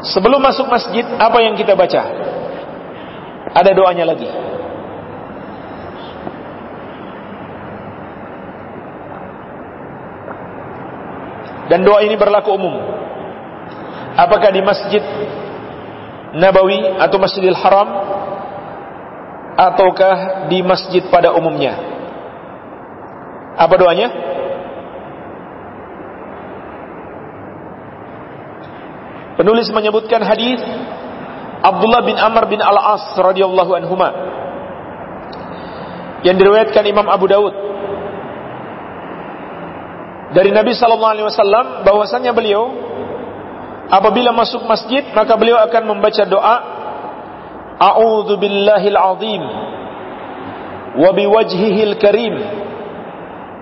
sebelum masuk masjid, apa yang kita baca? Ada doanya lagi. Dan doa ini berlaku umum. Apakah di Masjid Nabawi atau Masjidil Haram ataukah di masjid pada umumnya? Apa doanya? Penulis menyebutkan hadis Abdullah bin Amr bin Al-As radhiyallahu anhuma yang diriwayatkan Imam Abu Dawud dari Nabi sallallahu alaihi wasallam bahwasanya beliau apabila masuk masjid maka beliau akan membaca doa Billahil azim wa biwajhihil karim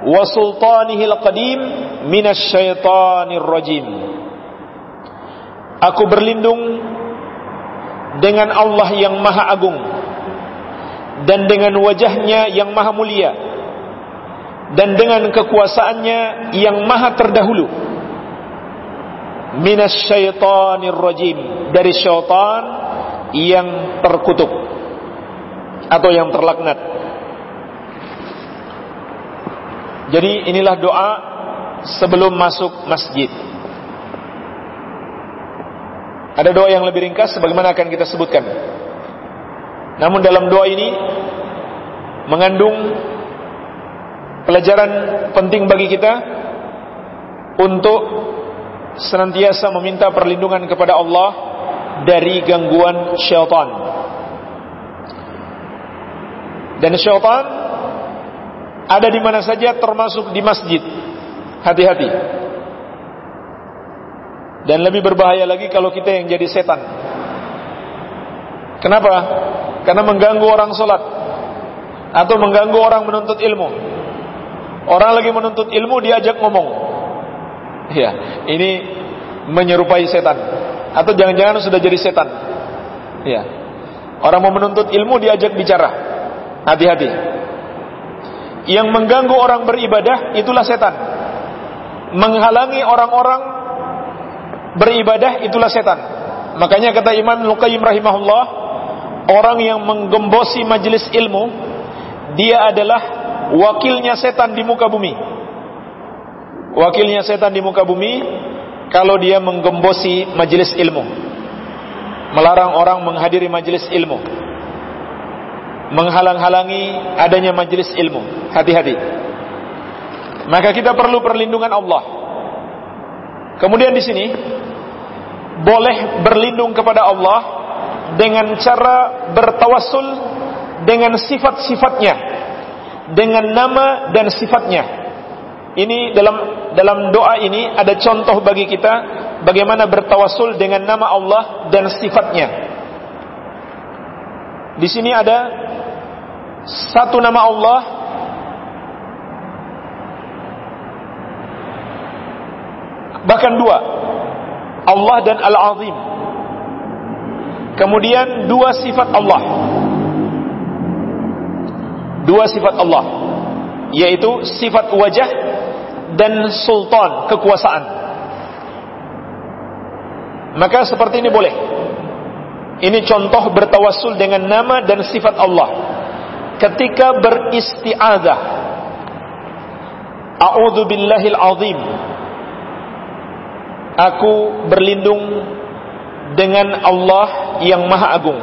wa sultanihil qadim minasyaitonir rajim. Aku berlindung dengan Allah yang maha agung dan dengan wajahnya yang maha mulia dan dengan kekuasaannya yang maha terdahulu. Minasyaitonir rajim. Dari syaitan yang terkutuk atau yang terlaknat. Jadi inilah doa sebelum masuk masjid. Ada doa yang lebih ringkas sebagaimana akan kita sebutkan. Namun dalam doa ini mengandung pelajaran penting bagi kita untuk senantiasa meminta perlindungan kepada Allah dari gangguan syaitan. Dan syaitan ada di mana saja termasuk di masjid. Hati-hati. Dan lebih berbahaya lagi kalau kita yang jadi setan. Kenapa? Karena mengganggu orang solat atau mengganggu orang menuntut ilmu. Orang lagi menuntut ilmu diajak ngomong. Ya, ini menyerupai setan atau jangan-jangan sudah jadi setan. Ya. Orang mau menuntut ilmu diajak bicara. Hati-hati. Yang mengganggu orang beribadah itulah setan. Menghalangi orang-orang beribadah itulah setan. Makanya kata Imam Luqayyim rahimahullah, orang yang menggembosi majelis ilmu, dia adalah wakilnya setan di muka bumi wakilnya setan di muka bumi kalau dia menggembosi majelis ilmu melarang orang menghadiri majelis ilmu menghalang-halangi adanya majelis ilmu. Hati-hati. Maka kita perlu perlindungan Allah. Kemudian di sini boleh berlindung kepada Allah dengan cara bertawassul dengan sifat-sifatnya dengan nama dan sifatnya. Ini dalam dalam doa ini ada contoh bagi kita bagaimana bertawasul dengan nama Allah dan sifatnya. Di sini ada satu nama Allah bahkan dua Allah dan Al-Azim kemudian dua sifat Allah dua sifat Allah yaitu sifat wajah dan sultan kekuasaan. Maka seperti ini boleh. Ini contoh bertawassul dengan nama dan sifat Allah. Ketika beristiazah. A'udzu billahil azim. Aku berlindung dengan Allah yang maha agung.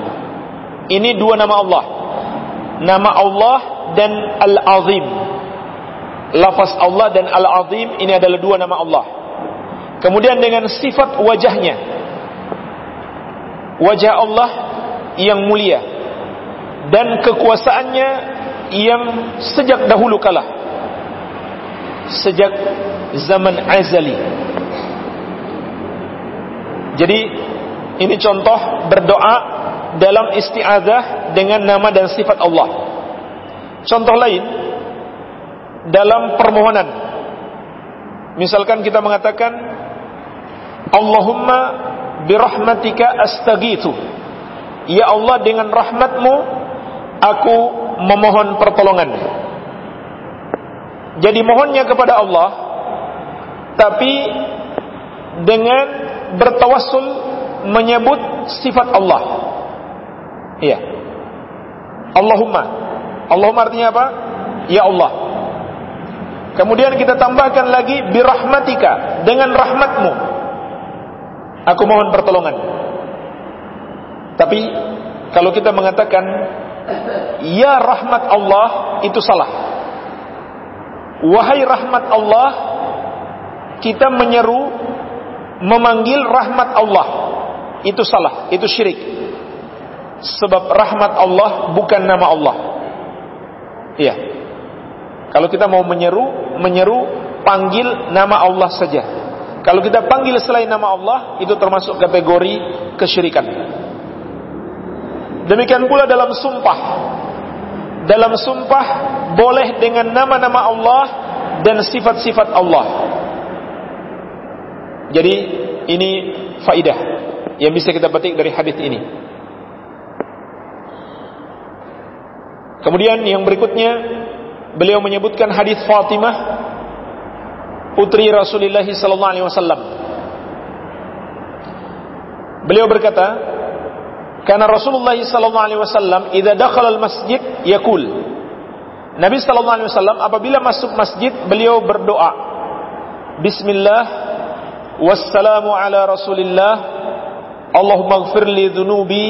Ini dua nama Allah. Nama Allah dan Al-Azim lafaz Allah dan Al-Azim ini adalah dua nama Allah. Kemudian dengan sifat wajahnya. Wajah Allah yang mulia dan kekuasaannya yang sejak dahulu kala. Sejak zaman azali. Jadi ini contoh berdoa dalam isti'adzah dengan nama dan sifat Allah. Contoh lain dalam permohonan. Misalkan kita mengatakan Allahumma birahmatika astagithu. Ya Allah dengan rahmatmu aku memohon pertolongan. Jadi mohonnya kepada Allah tapi dengan bertawassul menyebut sifat Allah. Iya. Allahumma. Allahumma artinya apa? Ya Allah. Kemudian kita tambahkan lagi birahmatika dengan rahmatmu. Aku mohon pertolongan. Tapi kalau kita mengatakan ya rahmat Allah itu salah. Wahai rahmat Allah, kita menyeru memanggil rahmat Allah. Itu salah, itu syirik. Sebab rahmat Allah bukan nama Allah. Iya. Kalau kita mau menyeru, menyeru panggil nama Allah saja. Kalau kita panggil selain nama Allah, itu termasuk kategori kesyirikan. Demikian pula dalam sumpah. Dalam sumpah boleh dengan nama-nama Allah dan sifat-sifat Allah. Jadi ini faidah yang bisa kita petik dari hadis ini. Kemudian yang berikutnya beliau menyebutkan hadis Fatimah putri Rasulullah sallallahu alaihi wasallam. Beliau berkata, "Karena Rasulullah sallallahu alaihi wasallam idza dakhala al-masjid yaqul" Nabi sallallahu alaihi wasallam apabila masuk masjid beliau berdoa, "Bismillah wassalamu ala Rasulillah, Allahumma ighfir li dhunubi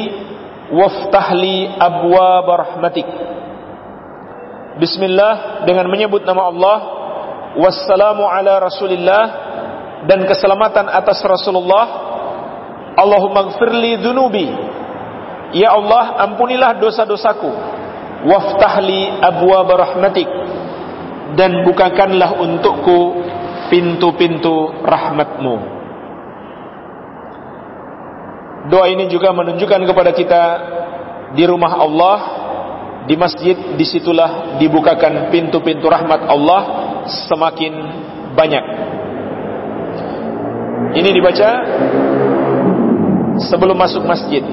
waftah li abwaab rahmatik." Bismillah dengan menyebut nama Allah, wassalamu ala Rasulillah dan keselamatan atas Rasulullah. Allahumma gfirli dhunubi Ya Allah ampunilah dosa-dosaku. Waftahli abwab rahmatik. Dan bukakanlah untukku Pintu-pintu rahmatmu. Doa ini juga menunjukkan kepada kita Di rumah Allah Di masjid di situlah dibukakan pintu-pintu rahmat Allah Semakin banyak. Ini dibaca sebelum masuk masjid.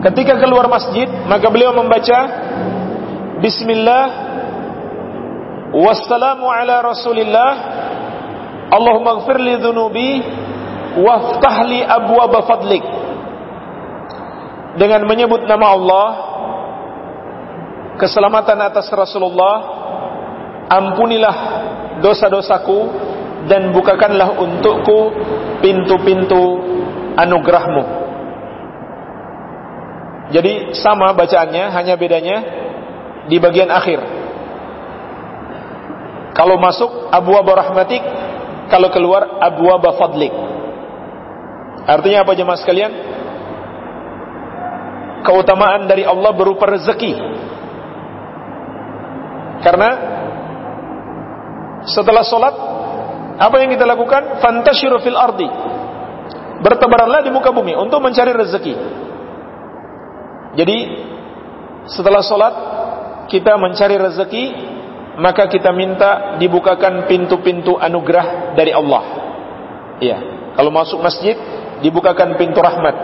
Ketika keluar masjid, maka beliau membaca Bismillah Wassalamu ala Rasulillah. Allahumma gfir li dhunubi Waftah li abwab fadlik. Dengan menyebut nama Allah Keselamatan atas Rasulullah Ampunilah dosa-dosaku Dan bukakanlah untukku Pintu-pintu anugerahmu. Jadi sama bacaannya, hanya bedanya di bagian akhir. Kalau masuk abu rahmatik, kalau keluar abu fadlik. Artinya apa jemaah sekalian? Keutamaan dari Allah berupa rezeki. Karena setelah solat, apa yang kita lakukan? Fantashiru fil ardi bertebaranlah di muka bumi untuk mencari rezeki. Jadi setelah sholat kita mencari rezeki, maka kita minta dibukakan pintu-pintu anugerah dari Allah. Iya, kalau masuk masjid dibukakan pintu rahmat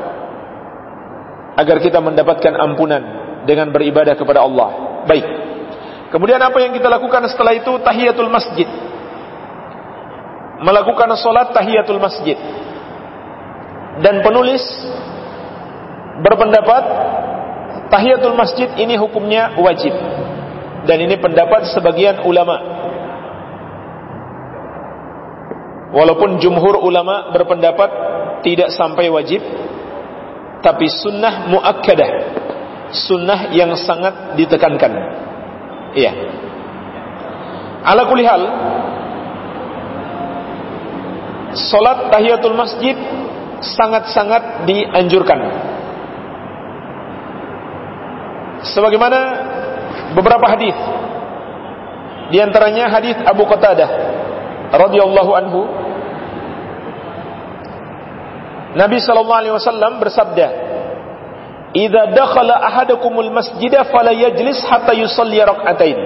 agar kita mendapatkan ampunan dengan beribadah kepada Allah. Baik. Kemudian apa yang kita lakukan setelah itu? Tahiyatul masjid. Melakukan sholat tahiyatul masjid. Dan penulis berpendapat tahiyatul masjid ini hukumnya wajib. Dan ini pendapat sebagian ulama. Walaupun jumhur ulama berpendapat tidak sampai wajib tapi sunnah muakkadah sunnah yang sangat ditekankan iya ala kulihal salat tahiyatul masjid sangat-sangat dianjurkan. Sebagaimana beberapa hadis di antaranya hadis Abu Qatadah radhiyallahu anhu Nabi sallallahu alaihi wasallam bersabda "Idza dakhala ahadakumul masjida fala yajlis hatta yusalli rak'atain."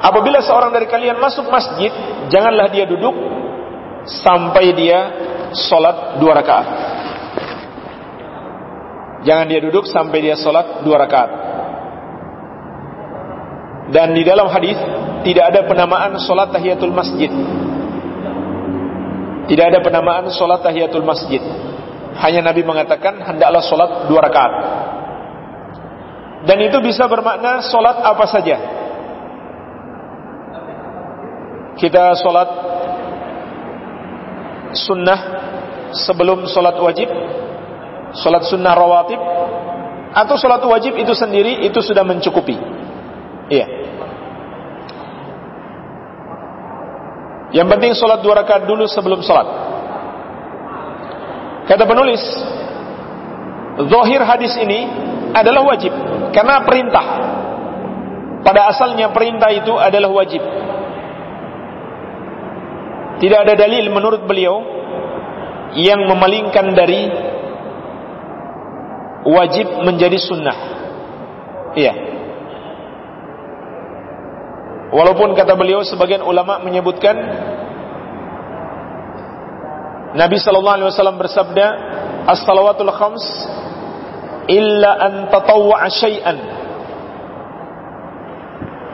Apabila seorang dari kalian masuk masjid, janganlah dia duduk sampai dia solat dua rakaat. Jangan dia duduk sampai dia solat dua rakaat. Dan di dalam hadis tidak ada penamaan solat tahiyatul masjid. Tidak ada penamaan solat tahiyatul masjid. Hanya Nabi mengatakan hendaklah solat dua rakaat. Dan itu bisa bermakna solat apa saja. Kita solat sunnah sebelum sholat wajib, sholat sunnah rawatib, atau sholat wajib itu sendiri itu sudah mencukupi. Iya. Yang penting sholat dua rakaat dulu sebelum sholat. Kata penulis, Zohir hadis ini adalah wajib karena perintah. Pada asalnya perintah itu adalah wajib. Tidak ada dalil menurut beliau yang memalingkan dari wajib menjadi sunnah. Iya. Walaupun kata beliau sebagian ulama menyebutkan Nabi sallallahu alaihi wasallam bersabda, "As-salawatul khams illa an tatawwa'a syai'an."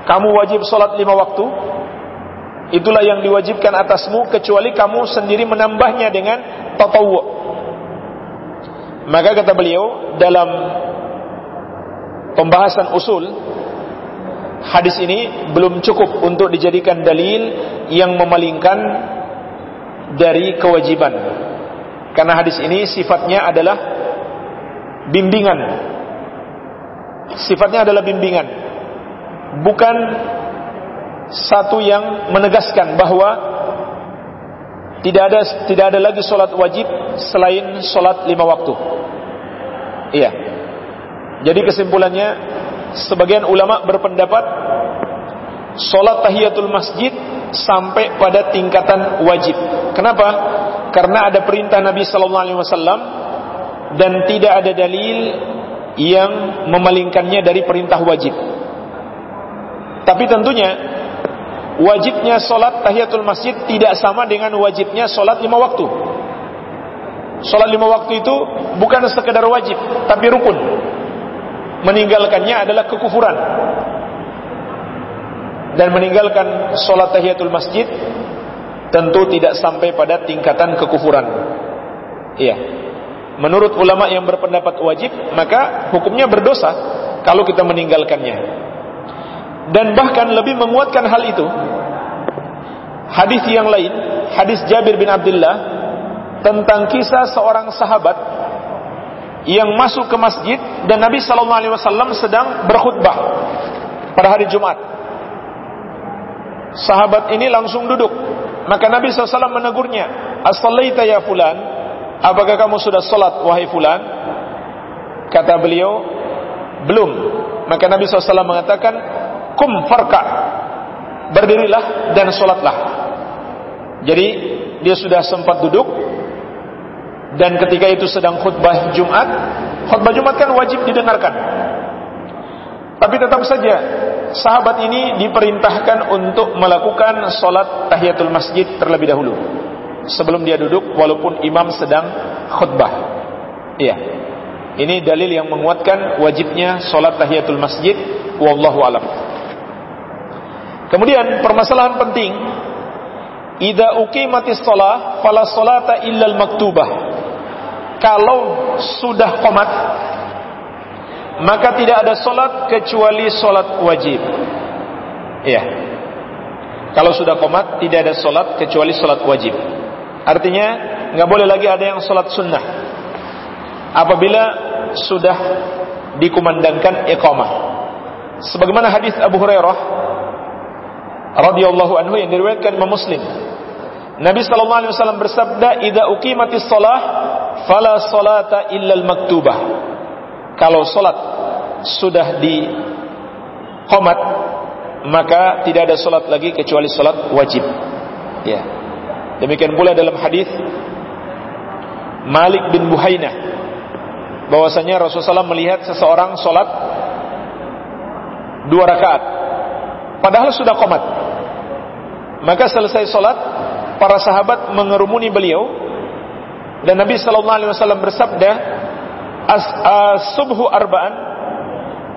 Kamu wajib salat lima waktu. Itulah yang diwajibkan atasmu kecuali kamu sendiri menambahnya dengan tatawwu'. Maka kata beliau dalam pembahasan usul hadis ini belum cukup untuk dijadikan dalil yang memalingkan dari kewajiban. Karena hadis ini sifatnya adalah bimbingan. Sifatnya adalah bimbingan. Bukan satu yang menegaskan bahwa tidak ada tidak ada lagi solat wajib selain solat lima waktu. Iya. Jadi kesimpulannya sebagian ulama berpendapat solat tahiyatul masjid sampai pada tingkatan wajib. Kenapa? Karena ada perintah Nabi sallallahu alaihi wasallam dan tidak ada dalil yang memalingkannya dari perintah wajib. Tapi tentunya wajibnya solat tahiyatul masjid tidak sama dengan wajibnya solat lima waktu. Solat lima waktu itu bukan sekedar wajib, tapi rukun. Meninggalkannya adalah kekufuran dan meninggalkan sholat tahiyatul masjid tentu tidak sampai pada tingkatan kekufuran. Iya. Menurut ulama yang berpendapat wajib, maka hukumnya berdosa kalau kita meninggalkannya. Dan bahkan lebih menguatkan hal itu, hadis yang lain, hadis Jabir bin Abdullah tentang kisah seorang sahabat yang masuk ke masjid dan Nabi Wasallam sedang berkhutbah pada hari Jumat sahabat ini langsung duduk. Maka Nabi SAW menegurnya, As-salaita ya fulan, apakah kamu sudah salat wahai fulan? Kata beliau, belum. Maka Nabi SAW mengatakan, kum farka, berdirilah dan salatlah. Jadi dia sudah sempat duduk dan ketika itu sedang khutbah Jumat, khutbah Jumat kan wajib didengarkan. Tapi tetap saja sahabat ini diperintahkan untuk melakukan solat tahiyatul masjid terlebih dahulu sebelum dia duduk walaupun imam sedang khutbah. Iya. Ini dalil yang menguatkan wajibnya solat tahiyatul masjid. Wallahu alam. Kemudian permasalahan penting, ida uqimatis shalah fala salata illal maktubah. Kalau sudah qomat maka tidak ada solat kecuali solat wajib. Iya. Kalau sudah komat tidak ada solat kecuali solat wajib. Artinya nggak boleh lagi ada yang solat sunnah. Apabila sudah dikumandangkan iqamah. Sebagaimana hadis Abu Hurairah radhiyallahu anhu yang diriwayatkan Imam Muslim. Nabi sallallahu alaihi wasallam bersabda, "Idza uqimatis shalah fala illa al-maktubah." Kalau solat sudah di komat maka tidak ada solat lagi kecuali solat wajib. Ya. Demikian pula dalam hadis Malik bin Buhainah bahwasanya Rasulullah melihat seseorang solat dua rakaat padahal sudah komat maka selesai solat para sahabat mengerumuni beliau dan Nabi Shallallahu Alaihi Wasallam bersabda as, as subhu arbaan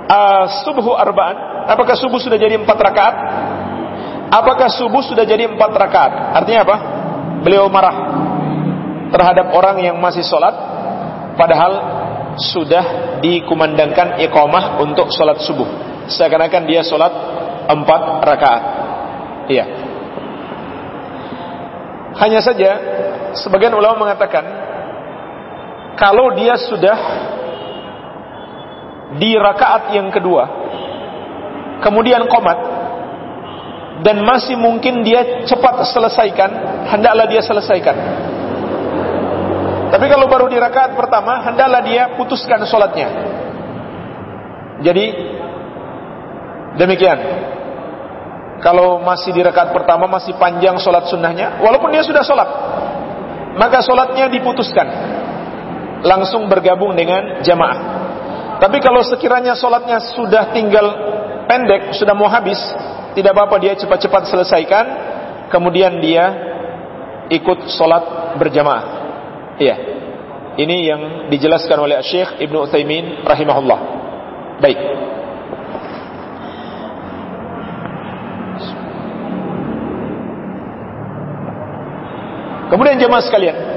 uh, subuh arba'an? Apakah subuh sudah jadi empat rakaat? Apakah subuh sudah jadi empat rakaat? Artinya apa? Beliau marah terhadap orang yang masih sholat, padahal sudah dikumandangkan iqamah untuk sholat subuh. Seakan-akan dia sholat empat rakaat. Iya. Hanya saja, sebagian ulama mengatakan, kalau dia sudah di rakaat yang kedua kemudian komat dan masih mungkin dia cepat selesaikan hendaklah dia selesaikan. Tapi kalau baru di rakaat pertama hendaklah dia putuskan sholatnya. Jadi demikian. Kalau masih di rakaat pertama masih panjang sholat sunnahnya walaupun dia sudah sholat maka sholatnya diputuskan langsung bergabung dengan jamaah tapi kalau sekiranya sholatnya sudah tinggal pendek, sudah mau habis, tidak apa-apa dia cepat-cepat selesaikan, kemudian dia ikut sholat berjamaah. Iya. Ini yang dijelaskan oleh Syekh Ibnu Utsaimin rahimahullah. Baik. Kemudian jemaah sekalian,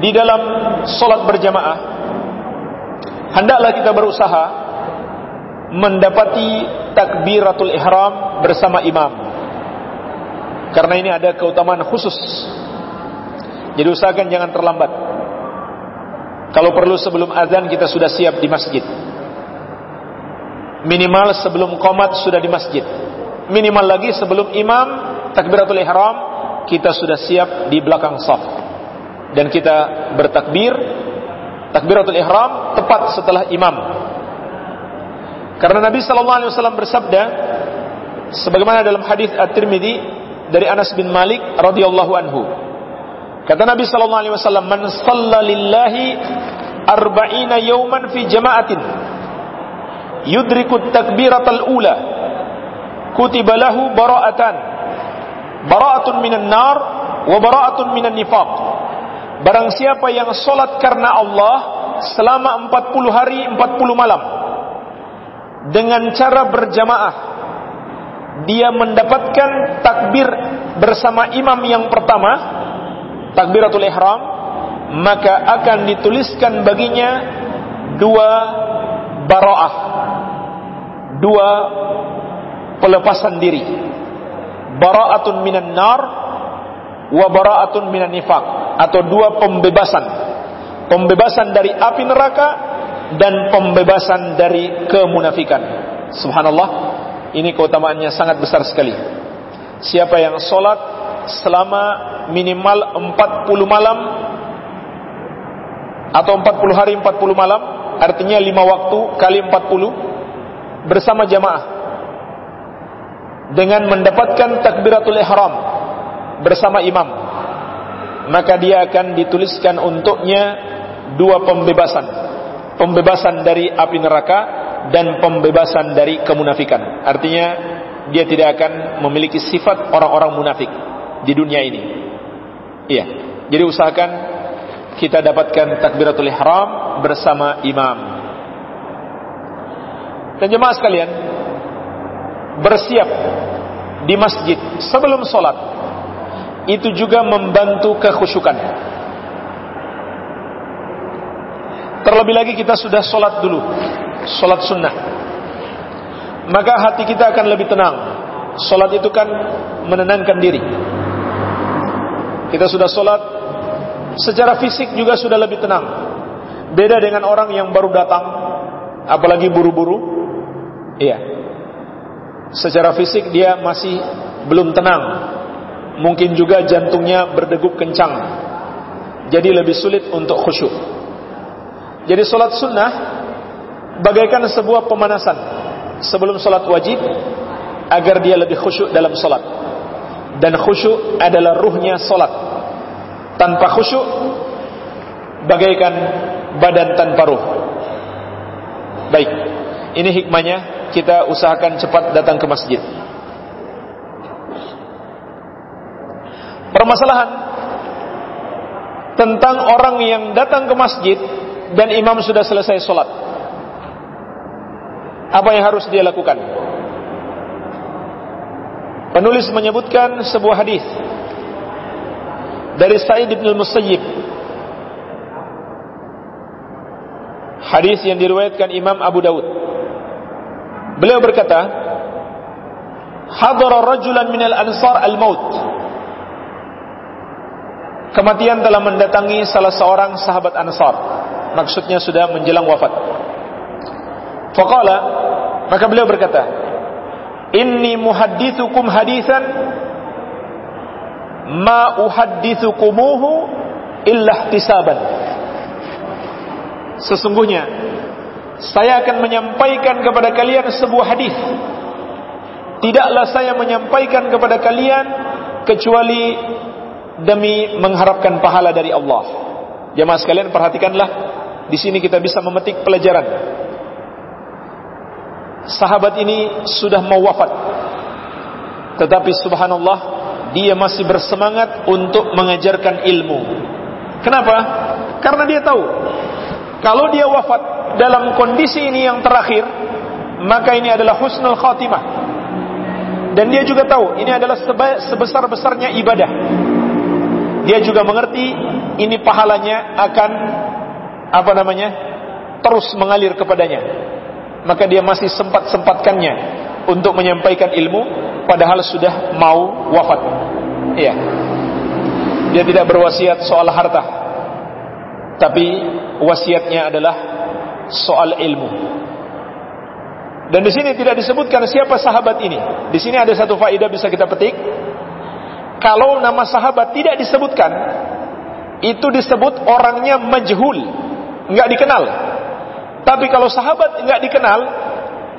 di dalam solat berjamaah, hendaklah kita berusaha mendapati takbiratul ihram bersama imam. Karena ini ada keutamaan khusus. Jadi usahakan jangan terlambat. Kalau perlu sebelum azan kita sudah siap di masjid. Minimal sebelum komat sudah di masjid. Minimal lagi sebelum imam takbiratul ihram kita sudah siap di belakang saf. Dan kita bertakbir takbiratul ihram tepat setelah imam karena Nabi sallallahu alaihi wasallam bersabda sebagaimana dalam hadis At-Tirmizi dari Anas bin Malik radhiyallahu anhu. Kata Nabi sallallahu alaihi wasallam, "Man shalla lillahi arba'ina yawman fi jama'atin yudriku at-takbiratal ula kutiba lahu bara'atan bara'atun minan nar wa bara'atun minan nifaq." Barang siapa yang salat karena Allah selama 40 hari 40 malam dengan cara berjamaah dia mendapatkan takbir bersama imam yang pertama takbiratul ihram maka akan dituliskan baginya dua baroah dua pelepasan diri. Bara'atun minan nar wa bara'atun minan nifaq atau dua pembebasan pembebasan dari api neraka dan pembebasan dari kemunafikan. Subhanallah, ini keutamaannya sangat besar sekali. Siapa yang sholat selama minimal 40 malam atau 40 hari 40 malam, artinya 5 waktu kali 40 bersama jamaah dengan mendapatkan takbiratul ihram bersama imam, maka dia akan dituliskan untuknya dua pembebasan pembebasan dari api neraka dan pembebasan dari kemunafikan. Artinya dia tidak akan memiliki sifat orang-orang munafik di dunia ini. Iya. Jadi usahakan kita dapatkan takbiratul ihram bersama imam. Dan jemaah sekalian, bersiap di masjid sebelum sholat itu juga membantu kekhusyukan. Terlebih lagi kita sudah sholat dulu. Sholat sunnah. Maka hati kita akan lebih tenang. Sholat itu kan menenangkan diri. Kita sudah sholat Secara fisik juga sudah lebih tenang. Beda dengan orang yang baru datang Apalagi buru-buru. Iya. Secara fisik dia masih belum tenang Mungkin juga jantungnya berdegup kencang Jadi lebih sulit untuk khusyuk jadi solat sunnah bagaikan sebuah pemanasan sebelum solat wajib agar dia lebih khusyuk dalam solat. Dan khusyuk adalah ruhnya solat. Tanpa khusyuk bagaikan badan tanpa ruh. Baik, ini hikmahnya kita usahakan cepat datang ke masjid. Permasalahan tentang orang yang datang ke masjid dan imam sudah selesai sholat. Apa yang harus dia lakukan? Penulis menyebutkan sebuah hadis dari Sa'id bin Musayyib. Hadis yang diriwayatkan Imam Abu Dawud. Beliau berkata, "Hadara rajulan minal ansar al-maut." Kematian telah mendatangi salah seorang sahabat Ansar maksudnya sudah menjelang wafat. Faqala maka beliau berkata, "Inni muhaddithukum hadisan ma uhaddithukumuhu illa ihtisaban." Sesungguhnya saya akan menyampaikan kepada kalian sebuah hadis. Tidaklah saya menyampaikan kepada kalian kecuali demi mengharapkan pahala dari Allah. Jemaah sekalian perhatikanlah di sini kita bisa memetik pelajaran. sahabat ini sudah mau wafat. Tetapi subhanallah, dia masih bersemangat untuk mengajarkan ilmu. Kenapa? Karena dia tahu kalau dia wafat dalam kondisi ini yang terakhir, maka ini adalah husnul khatimah. Dan dia juga tahu ini adalah sebesar-besarnya ibadah. Dia juga mengerti ini pahalanya akan apa namanya? terus mengalir kepadanya. Maka dia masih sempat-sempatkannya untuk menyampaikan ilmu padahal sudah mau wafat. Iya. Dia tidak berwasiat soal harta. Tapi wasiatnya adalah soal ilmu. Dan di sini tidak disebutkan siapa sahabat ini. Di sini ada satu faedah bisa kita petik. Kalau nama sahabat tidak disebutkan, itu disebut orangnya majhul, nggak dikenal. Tapi kalau sahabat nggak dikenal,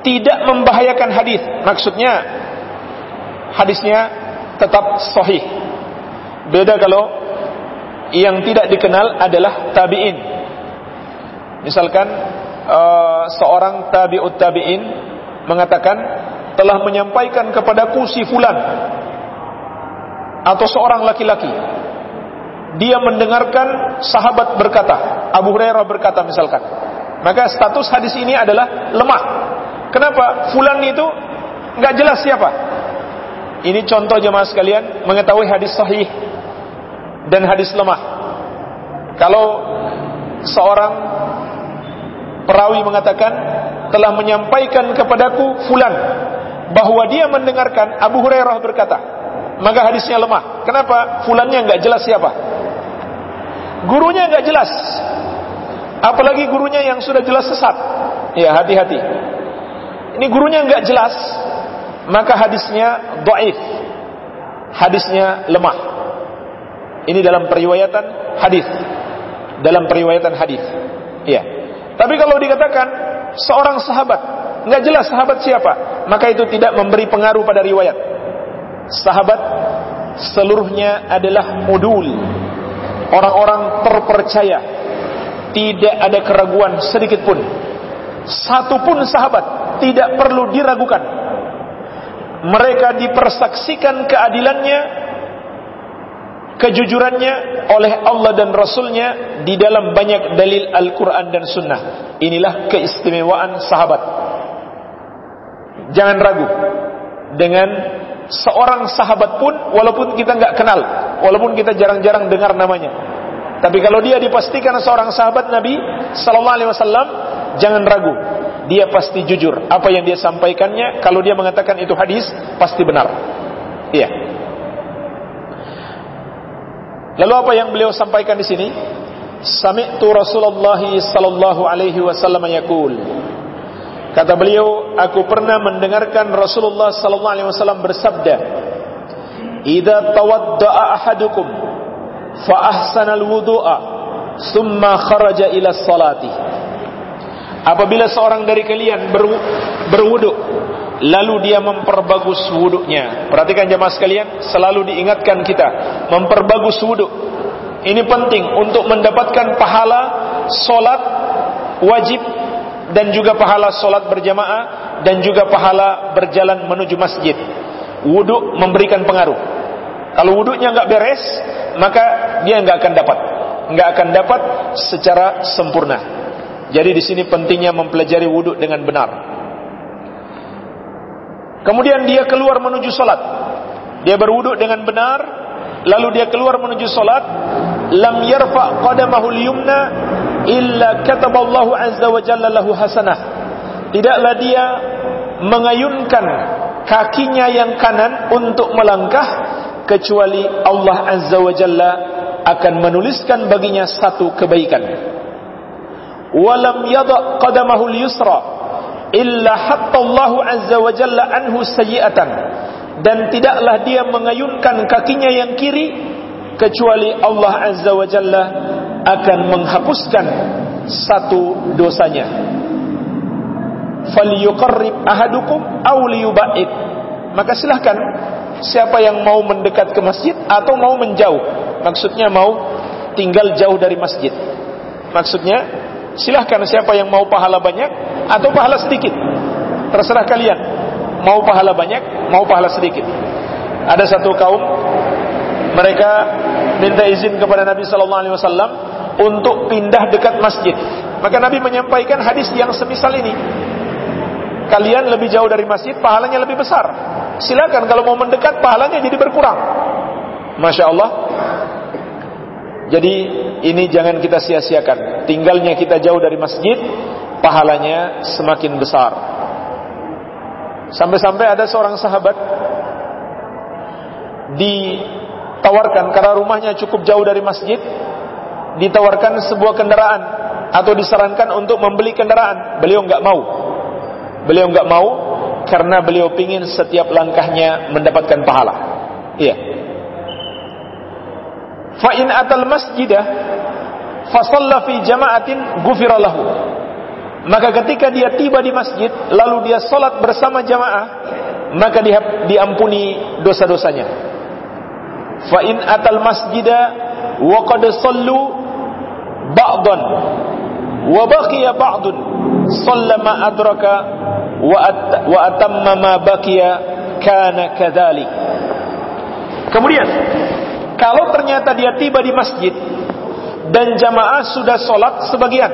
tidak membahayakan hadis. Maksudnya hadisnya tetap sahih. Beda kalau yang tidak dikenal adalah tabi'in. Misalkan uh, seorang tabi'ut tabi'in mengatakan telah menyampaikan kepadaku si fulan atau seorang laki-laki. Dia mendengarkan sahabat berkata Abu Hurairah berkata misalkan maka status hadis ini adalah lemah kenapa? Fulan itu nggak jelas siapa. Ini contoh jemaah sekalian mengetahui hadis sahih dan hadis lemah. Kalau seorang perawi mengatakan telah menyampaikan kepadaku fulan bahwa dia mendengarkan Abu Hurairah berkata maka hadisnya lemah. Kenapa? Fulannya nggak jelas siapa? Gurunya nggak jelas. Apalagi gurunya yang sudah jelas sesat. Ya hati-hati. Ini gurunya nggak jelas maka hadisnya doif hadisnya lemah. Ini dalam periwayatan hadis. Dalam periwayatan hadis. Ya. Tapi kalau dikatakan seorang sahabat, nggak jelas sahabat siapa, maka itu tidak memberi pengaruh pada riwayat. Sahabat seluruhnya adalah modul, orang-orang terpercaya, tidak ada keraguan sedikit pun. Satu pun sahabat tidak perlu diragukan. Mereka dipersaksikan keadilannya kejujurannya oleh Allah dan Rasulnya di dalam banyak dalil Al-Quran dan Sunnah. Inilah keistimewaan sahabat. Jangan ragu dengan seorang sahabat pun, walaupun kita nggak kenal, walaupun kita jarang-jarang dengar namanya. Tapi kalau dia dipastikan seorang sahabat Nabi Sallallahu Alaihi Wasallam, jangan ragu. Dia pasti jujur. Apa yang dia sampaikannya, kalau dia mengatakan itu hadis, pasti benar. Iya. Lalu apa yang beliau sampaikan di sini? Sami'tu Rasulullah sallallahu alaihi wasallam yaqul. Kata beliau, aku pernah mendengarkan Rasulullah sallallahu alaihi wasallam bersabda, "Idza tawadda'a ahadukum fa ahsana al-wudu'a, kharaja ila salati." Apabila seorang dari kalian berwudu lalu dia memperbagus wuduknya. Perhatikan jemaah sekalian, selalu diingatkan kita memperbagus wuduk. Ini penting untuk mendapatkan pahala solat wajib dan juga pahala solat berjamaah dan juga pahala berjalan menuju masjid. Wuduk memberikan pengaruh. Kalau wuduknya nggak beres, maka dia nggak akan dapat, nggak akan dapat secara sempurna. Jadi di sini pentingnya mempelajari wuduk dengan benar. Kemudian dia keluar menuju solat. Dia berwuduk dengan benar, lalu dia keluar menuju solat. Lam yarfa qadamahu yumna illa kataballahu azza wa jalla lahu hasanah. Tidaklah dia mengayunkan kakinya yang kanan untuk melangkah kecuali Allah azza wa jalla akan menuliskan baginya satu kebaikan. Walam yada qadamahu yusra illa hatta Allah azza wa jalla anhu sayyi'atan dan tidaklah dia mengayunkan kakinya yang kiri kecuali Allah azza wa jalla akan menghapuskan satu dosanya. Falyuqarrib ahadukum aw liyuba'id. Maka silahkan siapa yang mau mendekat ke masjid atau mau menjauh. Maksudnya mau tinggal jauh dari masjid. Maksudnya silahkan siapa yang mau pahala banyak atau pahala sedikit. Terserah kalian. Mau pahala banyak, mau pahala sedikit. Ada satu kaum mereka minta izin kepada Nabi sallallahu alaihi wasallam untuk pindah dekat masjid. Maka Nabi menyampaikan hadis yang semisal ini. Kalian lebih jauh dari masjid, pahalanya lebih besar. Silakan kalau mau mendekat, pahalanya jadi berkurang. Masya Allah. Jadi ini jangan kita sia-siakan. Tinggalnya kita jauh dari masjid, pahalanya semakin besar. Sampai-sampai ada seorang sahabat ditawarkan karena rumahnya cukup jauh dari masjid, ditawarkan sebuah kendaraan atau disarankan untuk membeli kendaraan. Beliau nggak mau. Beliau nggak mau karena beliau ingin setiap langkahnya mendapatkan pahala. Iya. Fa in atal masjidah fa fi jama'atin ghufira lahu. Maka ketika dia tiba di masjid lalu dia salat bersama jamaah, maka dia diampuni dosa-dosanya. Fa in atal masjidah wa qad sallu ba'dan. Wa baqiya ba'dun. Sallama adraka wa at, wa atamma ma baqiya kana. Kemudian kalau ternyata dia tiba di masjid dan jamaah sudah sholat sebagian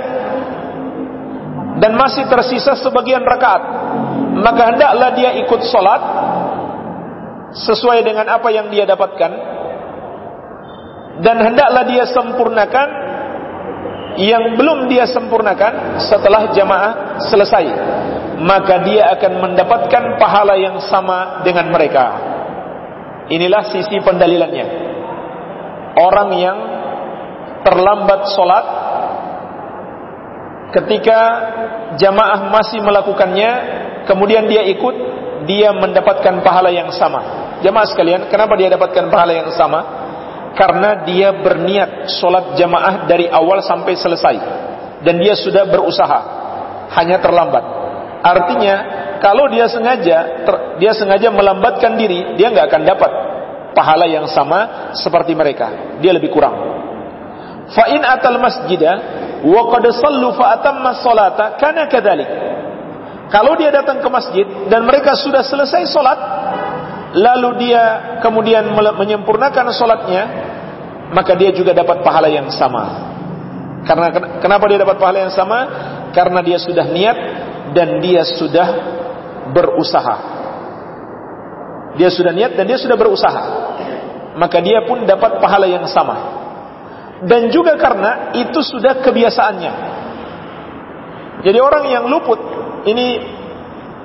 dan masih tersisa sebagian rakaat, maka hendaklah dia ikut sholat sesuai dengan apa yang dia dapatkan. Dan hendaklah dia sempurnakan yang belum dia sempurnakan setelah jamaah selesai maka dia akan mendapatkan pahala yang sama dengan mereka. Inilah sisi pendalilannya. Orang yang terlambat sholat ketika jamaah masih melakukannya kemudian dia ikut dia mendapatkan pahala yang sama. Jamaah sekalian kenapa dia dapatkan pahala yang sama karena dia berniat sholat jamaah dari awal sampai selesai dan dia sudah berusaha hanya terlambat artinya kalau dia sengaja ter, dia sengaja melambatkan diri dia nggak akan dapat pahala yang sama seperti mereka. Dia lebih kurang. Fa in atal masjidah wa qad sallu fa atamma kana kadzalik. Kalau dia datang ke masjid dan mereka sudah selesai salat, lalu dia kemudian menyempurnakan salatnya, maka dia juga dapat pahala yang sama. Karena kenapa dia dapat pahala yang sama? Karena dia sudah niat dan dia sudah berusaha. Dia sudah niat dan dia sudah berusaha. Maka dia pun dapat pahala yang sama. Dan juga karena itu sudah kebiasaannya. Jadi orang yang luput ini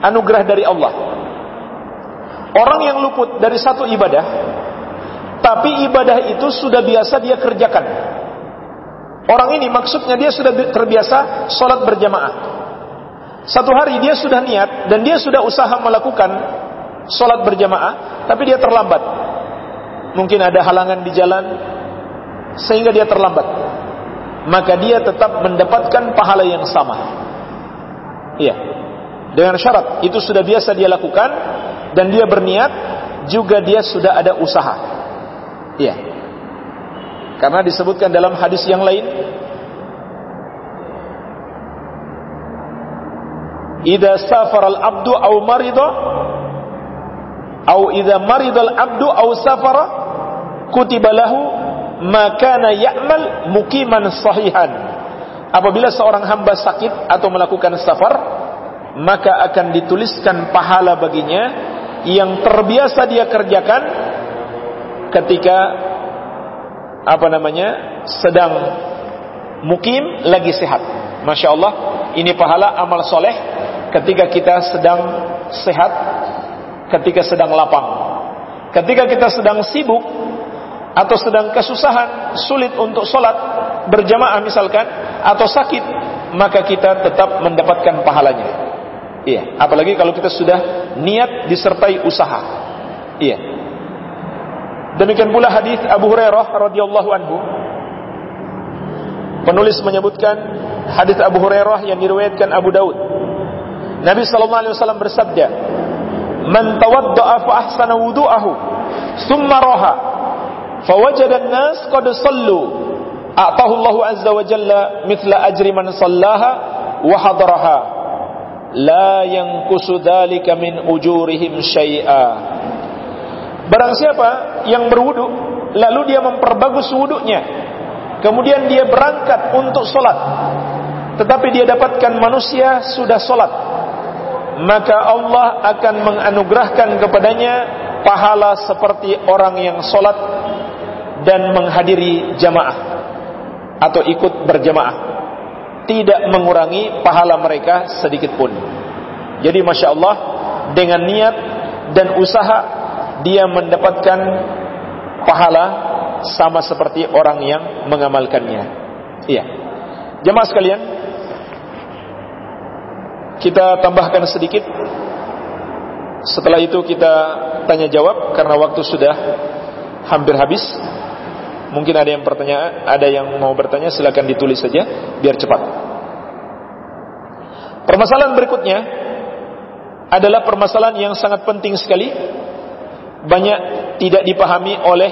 anugerah dari Allah. Orang yang luput dari satu ibadah, tapi ibadah itu sudah biasa dia kerjakan. Orang ini maksudnya dia sudah terbiasa sholat berjamaah. Satu hari dia sudah niat dan dia sudah usaha melakukan sholat berjamaah, tapi dia terlambat. Mungkin ada halangan di jalan, sehingga dia terlambat. Maka dia tetap mendapatkan pahala yang sama. Iya. Dengan syarat, itu sudah biasa dia lakukan, dan dia berniat, juga dia sudah ada usaha. Iya. Karena disebutkan dalam hadis yang lain, Ida safar al-abdu au marido au idza maridal abdu au safara kutiba lahu makana ya'mal mukiman sahihan apabila seorang hamba sakit atau melakukan safar maka akan dituliskan pahala baginya yang terbiasa dia kerjakan ketika apa namanya sedang mukim lagi sehat Masya Allah ini pahala amal soleh ketika kita sedang sehat ketika sedang lapang. Ketika kita sedang sibuk atau sedang kesusahan, sulit untuk sholat berjamaah misalkan, atau sakit, maka kita tetap mendapatkan pahalanya. Iya, apalagi kalau kita sudah niat disertai usaha. Iya. Demikian pula hadis Abu Hurairah radhiyallahu anhu. Penulis menyebutkan hadis Abu Hurairah yang diriwayatkan Abu Daud. Nabi sallallahu alaihi wasallam bersabda, man tawadda'a fa ahsana wudu'ahu thumma raha fawajada an-nas qad sallu a'tahu Allahu azza wa jalla mithla ajri man sallaha wa hadaraha la yanqusu dzalika min ujurihim syai'a. Barang siapa yang berwudu lalu dia memperbagus wudunya. Kemudian dia berangkat untuk salat tetapi dia dapatkan manusia sudah salat maka Allah akan menganugerahkan kepadanya pahala seperti orang yang salat dan menghadiri jamaah atau ikut berjamaah tidak mengurangi pahala mereka sedikit pun. Jadi masya Allah dengan niat dan usaha dia mendapatkan pahala sama seperti orang yang mengamalkannya. Iya. Jemaah sekalian, kita tambahkan sedikit. Setelah itu kita tanya jawab karena waktu sudah hampir habis. Mungkin ada yang pertanyaan, ada yang mau bertanya silakan ditulis saja biar cepat. Permasalahan berikutnya adalah permasalahan yang sangat penting sekali. Banyak tidak dipahami oleh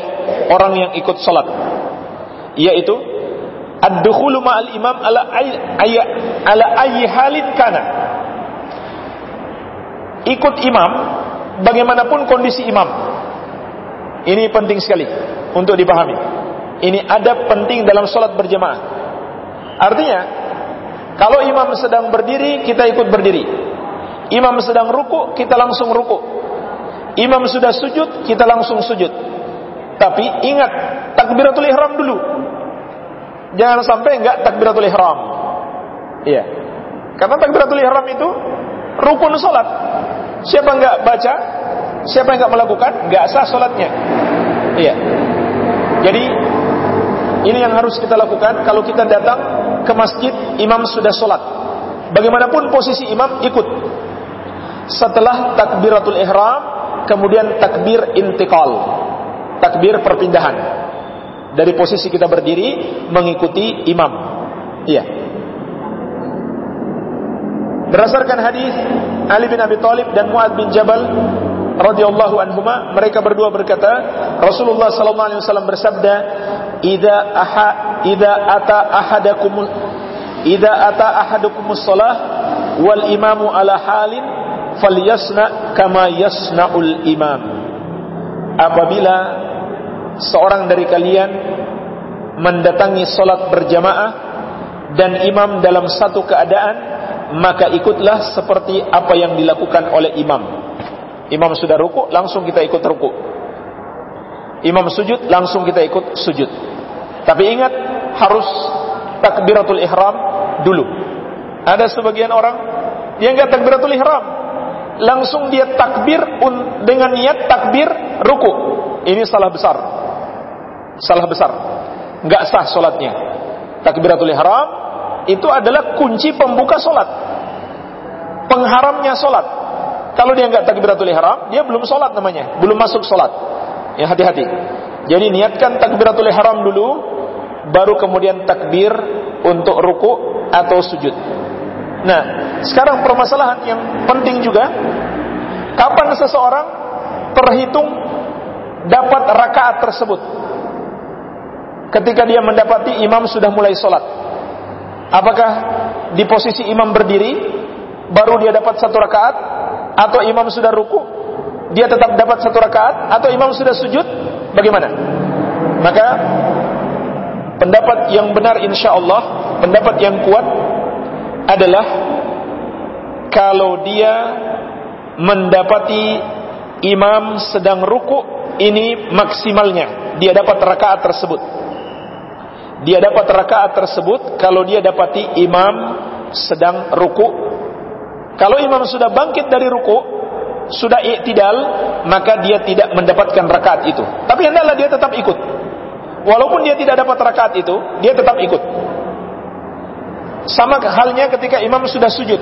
orang yang ikut salat. Yaitu ad-dukhulu ma'al imam ala ayy ala ayyi halin kana. Ikut imam bagaimanapun kondisi imam. Ini penting sekali untuk dipahami ini ada penting dalam sholat berjamaah. Artinya, kalau imam sedang berdiri, kita ikut berdiri. Imam sedang ruku, kita langsung ruku. Imam sudah sujud, kita langsung sujud. Tapi ingat, takbiratul ihram dulu. Jangan sampai enggak takbiratul ihram. Iya. Karena takbiratul ihram itu rukun sholat. Siapa enggak baca, siapa enggak melakukan, enggak sah sholatnya. Iya. Jadi ini yang harus kita lakukan kalau kita datang ke masjid, imam sudah sholat. Bagaimanapun posisi imam, ikut. Setelah takbiratul ihram, kemudian takbir intikal. Takbir perpindahan. Dari posisi kita berdiri, mengikuti imam. Iya. Berdasarkan hadis Ali bin Abi Thalib dan Muad bin Jabal radhiyallahu anhuma mereka berdua berkata Rasulullah sallallahu alaihi wasallam bersabda idza aha idza ata ahadakum idza ata ahadukumus shalah wal imamu ala halin falyasna kama yasnaul imam. Apabila seorang dari kalian mendatangi salat berjamaah dan imam dalam satu keadaan maka ikutlah seperti apa yang dilakukan oleh imam. Imam sudah ruku langsung kita ikut ruku imam sujud langsung kita ikut sujud tapi ingat harus takbiratul ihram dulu. Ada sebagian orang yang enggak takbiratul ihram, langsung dia takbir dengan niat takbir ruku. Ini salah besar. Salah besar. Enggak sah salatnya. Takbiratul ihram itu adalah kunci pembuka salat. Pengharamnya salat. Kalau dia enggak takbiratul ihram, dia belum salat namanya, belum masuk salat. Ya hati-hati. Jadi niatkan takbiratul ihram dulu, baru kemudian takbir untuk ruku atau sujud. Nah, sekarang permasalahan yang penting juga, kapan seseorang terhitung dapat rakaat tersebut? Ketika dia mendapati imam sudah mulai sholat. Apakah di posisi imam berdiri, baru dia dapat satu rakaat, atau imam sudah ruku, dia tetap dapat satu rakaat, atau imam sudah sujud, bagaimana? Maka pendapat yang benar insya Allah, pendapat yang kuat adalah kalau dia mendapati imam sedang ruku, ini maksimalnya dia dapat rakaat tersebut. Dia dapat rakaat tersebut kalau dia dapati imam sedang ruku. Kalau imam sudah bangkit dari ruku, sudah iktidal, maka dia tidak mendapatkan rakaat itu. Tapi hendaklah dia tetap ikut. Walaupun dia tidak dapat rakaat itu, dia tetap ikut. Sama halnya ketika imam sudah sujud.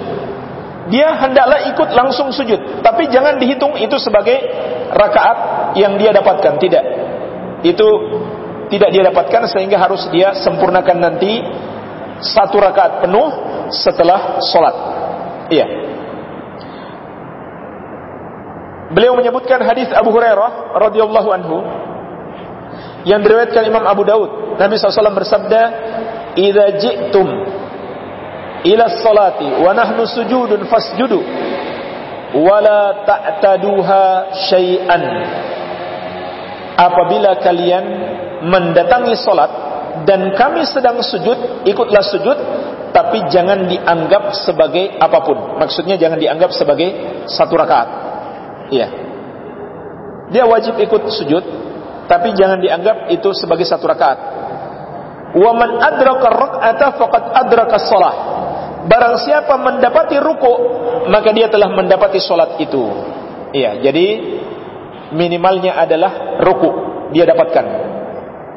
Dia hendaklah ikut langsung sujud. Tapi jangan dihitung itu sebagai rakaat yang dia dapatkan. Tidak. Itu tidak dia dapatkan sehingga harus dia sempurnakan nanti satu rakaat penuh setelah sholat. Iya. Beliau menyebutkan hadis Abu Hurairah radhiyallahu anhu yang diriwayatkan Imam Abu Daud. Nabi SAW bersabda, "Idza ji'tum ila salati wa nahnu sujudun fasjudu wala ta'taduha syai'an. Apabila kalian mendatangi salat dan kami sedang sujud ikutlah sujud tapi jangan dianggap sebagai apa pun. Maksudnya jangan dianggap sebagai satu rakaat iya. Dia wajib ikut sujud tapi jangan dianggap itu sebagai satu rakaat. Wa man adraka rak'ata faqad adraka shalah. Barang siapa mendapati ruku maka dia telah mendapati salat itu. Iya jadi minimalnya adalah ruku dia dapatkan.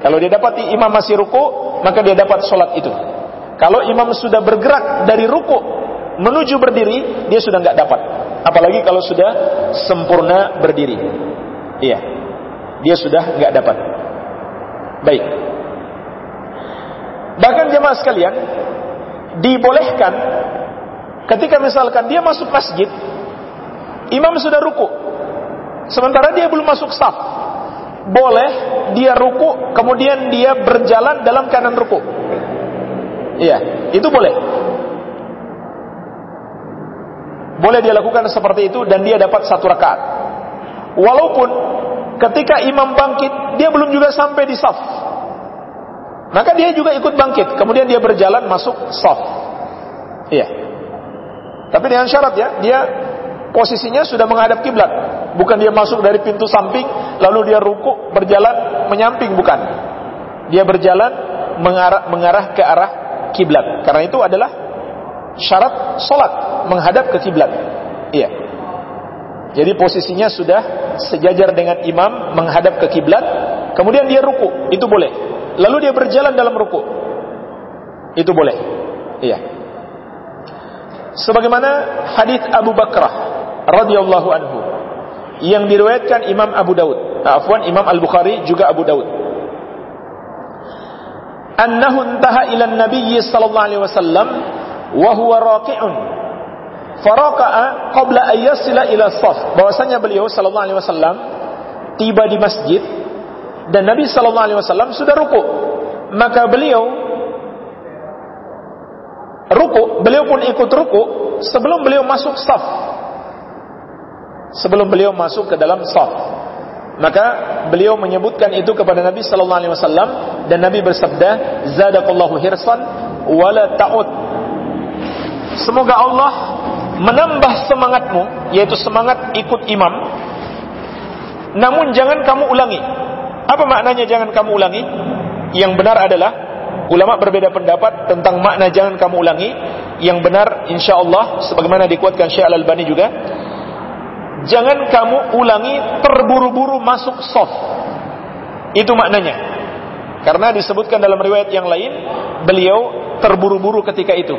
Kalau dia dapati imam masih ruku maka dia dapat salat itu. Kalau imam sudah bergerak dari ruku menuju berdiri dia sudah nggak dapat apalagi kalau sudah sempurna berdiri. Iya. Dia sudah nggak dapat. Baik. Bahkan jemaah sekalian dibolehkan ketika misalkan dia masuk masjid, imam sudah ruku, sementara dia belum masuk saf, boleh dia ruku, kemudian dia berjalan dalam kanan ruku. Iya, itu boleh. Boleh dia lakukan seperti itu dan dia dapat satu rakaat. Walaupun ketika imam bangkit, dia belum juga sampai di saf. Maka dia juga ikut bangkit. Kemudian dia berjalan masuk saf. Iya. Tapi dengan syarat ya, dia posisinya sudah menghadap kiblat. Bukan dia masuk dari pintu samping, lalu dia ruku berjalan menyamping, bukan. Dia berjalan mengarah, mengarah ke arah kiblat. Karena itu adalah syarat solat menghadap ke kiblat. Iya. Jadi posisinya sudah sejajar dengan imam menghadap ke kiblat, kemudian dia ruku, itu boleh lalu dia berjalan dalam ruku. Itu boleh. Iya. Sebagaimana hadis Abu Bakrah radhiyallahu anhu yang diriwayatkan Imam Abu Daud, afwan Imam Al-Bukhari juga Abu Daud. Annahu intaha ila Nabi sallallahu alaihi wasallam wa huwa raqi'un. Faraqa'a qabla an yasila ila saf. Bahwasanya beliau sallallahu alaihi wasallam tiba di masjid dan Nabi Shallallahu Alaihi Wasallam sudah ruku, maka beliau ruku, beliau pun ikut ruku sebelum beliau masuk saf, sebelum beliau masuk ke dalam saf, maka beliau menyebutkan itu kepada Nabi Shallallahu Alaihi Wasallam dan Nabi bersabda, Zadakallahu hirsan wala ta'ud. Semoga Allah menambah semangatmu, yaitu semangat ikut imam. Namun jangan kamu ulangi apa maknanya jangan kamu ulangi? Yang benar adalah ulama berbeda pendapat tentang makna jangan kamu ulangi. Yang benar insya Allah sebagaimana dikuatkan Syekh Al-Albani juga, jangan kamu ulangi terburu-buru masuk soft. Itu maknanya. Karena disebutkan dalam riwayat yang lain, beliau terburu-buru ketika itu.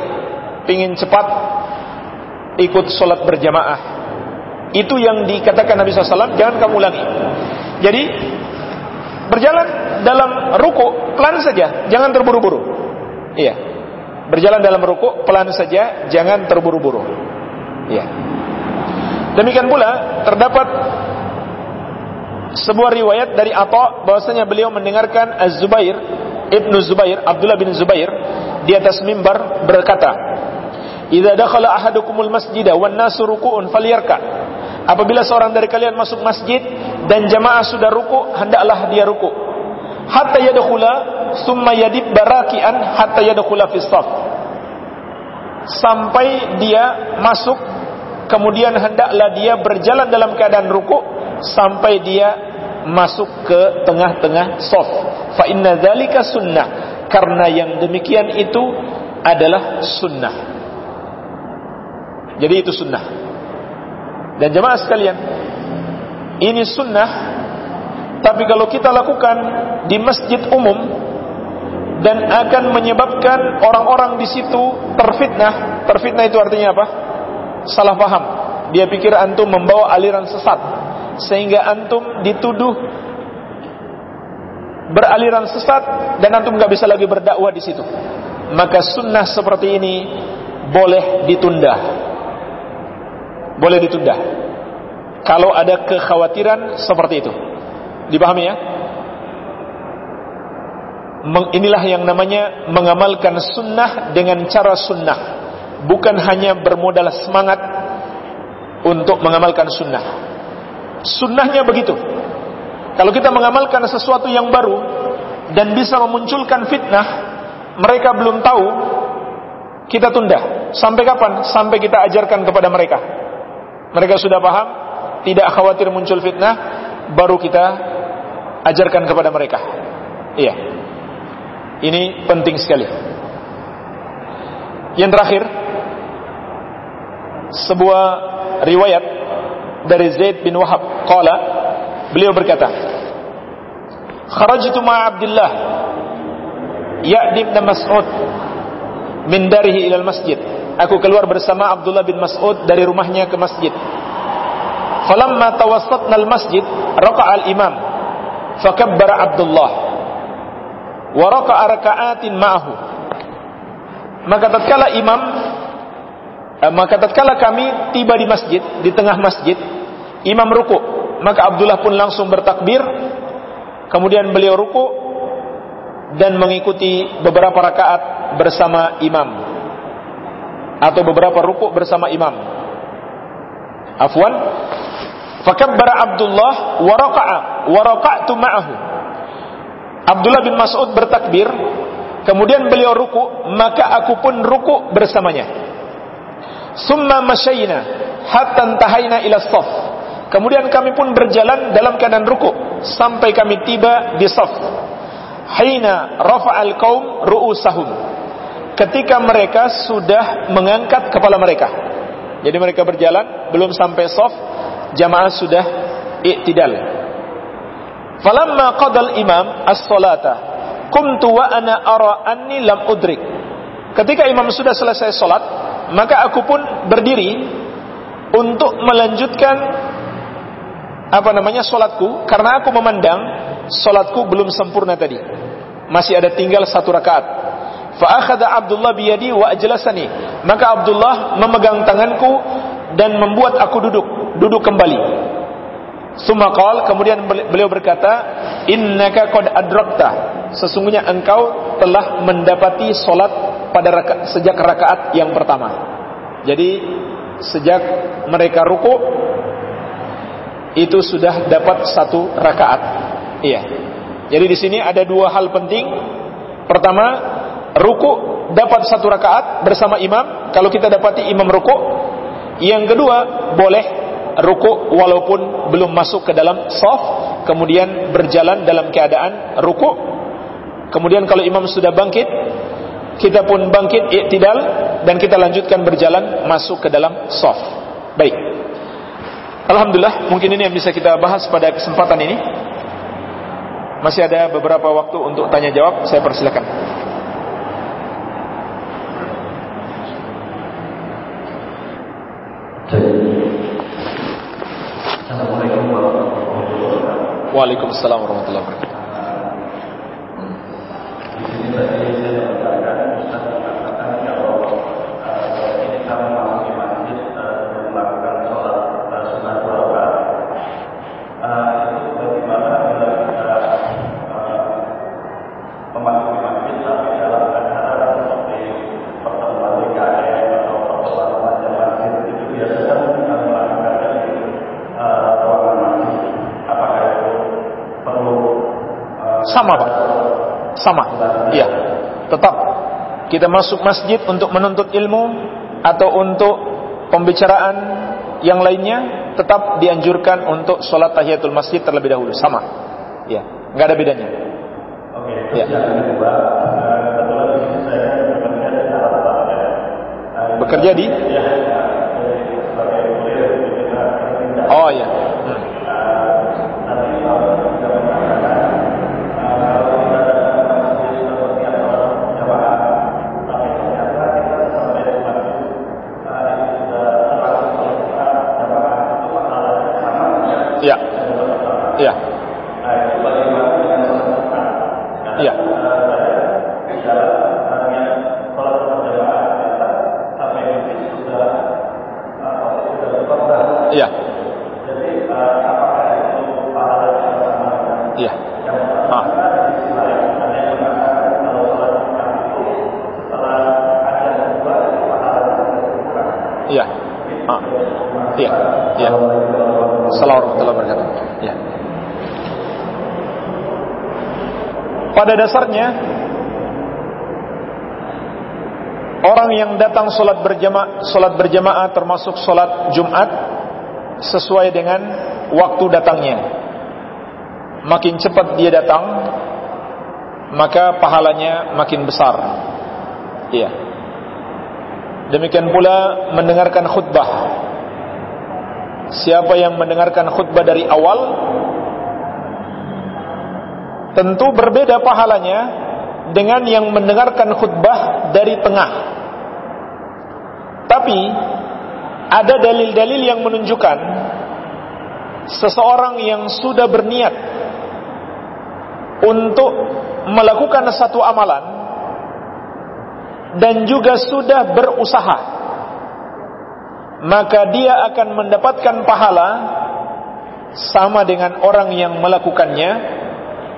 Pingin cepat ikut sholat berjamaah. Itu yang dikatakan Nabi SAW, jangan kamu ulangi. Jadi Berjalan dalam ruku pelan saja, jangan terburu-buru. Iya. Berjalan dalam ruku pelan saja, jangan terburu-buru. Iya. Demikian pula terdapat sebuah riwayat dari Atha bahwasanya beliau mendengarkan Az-Zubair Ibnu Zubair Abdullah bin Zubair di atas mimbar berkata, "Idza dakhala ahadukumul masjida wan nasu ruku'un falyarka." Apabila seorang dari kalian masuk masjid dan jamaah sudah ruku, hendaklah dia ruku. Hatta yadkhula summa yadib barakian hatta yadkhula fi shaf. Sampai dia masuk kemudian hendaklah dia berjalan dalam keadaan ruku sampai dia masuk ke tengah-tengah shaf. Fa inna dzalika sunnah. Karena yang demikian itu adalah sunnah. Jadi itu sunnah. Dan jemaah sekalian, ini sunnah, tapi kalau kita lakukan di masjid umum dan akan menyebabkan orang-orang di situ terfitnah. Terfitnah itu artinya apa? Salah paham. Dia pikir antum membawa aliran sesat sehingga antum dituduh beraliran sesat dan antum nggak bisa lagi berdakwah di situ. Maka sunnah seperti ini boleh ditunda boleh ditunda. Kalau ada kekhawatiran seperti itu. Dipahami ya? Inilah yang namanya mengamalkan sunnah dengan cara sunnah. bukan hanya bermodal semangat untuk mengamalkan sunnah. Sunnahnya begitu. Kalau kita mengamalkan sesuatu yang baru dan bisa memunculkan fitnah, mereka belum tahu, kita tunda. Sampai kapan? Sampai kita ajarkan kepada mereka. Mereka sudah paham, tidak khawatir muncul fitnah, baru kita ajarkan kepada mereka. Iya. Ini penting sekali. Yang terakhir, sebuah riwayat dari Zaid bin Wahab. Qala beliau berkata kharajtu ma Abdullah ya'di bin Mas'ud min darihi ila masjid. Aku keluar bersama Abdullah bin Mas'ud dari rumahnya ke masjid. Falamma tawassatna al-masjid raka'a al-imam fakabbara Abdullah wa raka'a raka'atin ma'ahu. Maka tatkala imam maka tatkala kami tiba di masjid, di tengah masjid, imam ruku, maka Abdullah pun langsung bertakbir, kemudian beliau ruku dan mengikuti beberapa rakaat bersama imam atau beberapa ruku bersama imam. Afwan, fakabbara Abdullah wa raka'a wa raka'tu ma'ahu. Abdullah bin Mas'ud bertakbir, kemudian beliau ruku, maka aku pun ruku bersamanya. Summa masyayna hatta tahaina ila saf. Kemudian kami pun berjalan dalam keadaan ruku sampai kami tiba di saf. Haina rafa'al qaum ru'usahum. Ketika mereka sudah mengangkat kepala mereka. Jadi mereka berjalan belum sampai saf, jamaah sudah i'tidal. Falamma qadal imam as-salata, qumtu wa ana ara anni lam udrik. Ketika imam sudah selesai salat, maka aku pun berdiri untuk melanjutkan apa namanya solatku. Karena aku memandang solatku belum sempurna tadi. Masih ada tinggal satu rakaat. Fa Abdullah biyadi wa ajlasani. Maka Abdullah memegang tanganku dan membuat aku duduk duduk kembali. Summa qal kemudian beliau berkata innaka qad adrakta. Sesungguhnya engkau telah mendapati solat pada raka, sejak rakaat yang pertama. Jadi sejak mereka ruku itu sudah dapat satu rakaat. Iya. Jadi di sini ada dua hal penting. Pertama, ruku dapat satu rakaat bersama imam kalau kita dapati imam ruku. Yang kedua, boleh ruku walaupun belum masuk ke dalam saf, kemudian berjalan dalam keadaan ruku. Kemudian kalau imam sudah bangkit, kita pun bangkit iktidal dan kita lanjutkan berjalan masuk ke dalam soft. Baik. Alhamdulillah, mungkin ini yang bisa kita bahas pada kesempatan ini. Masih ada beberapa waktu untuk tanya jawab, saya persilakan. Assalamualaikum warahmatullahi wabarakatuh. Waalaikumsalam warahmatullahi wabarakatuh. Sama Pak. Sama. Iya. Tetap kita masuk masjid untuk menuntut ilmu atau untuk pembicaraan yang lainnya tetap dianjurkan untuk sholat tahiyatul masjid terlebih dahulu sama ya nggak ada bedanya oke ya. bekerja di dasarnya orang yang datang sholat berjamaah, sholat berjamaah termasuk sholat Jumat sesuai dengan waktu datangnya. Makin cepat dia datang, maka pahalanya makin besar. Iya. Demikian pula mendengarkan khutbah. Siapa yang mendengarkan khutbah dari awal tentu berbeda pahalanya dengan yang mendengarkan khutbah dari tengah. Tapi ada dalil-dalil yang menunjukkan seseorang yang sudah berniat untuk melakukan satu amalan dan juga sudah berusaha maka dia akan mendapatkan pahala sama dengan orang yang melakukannya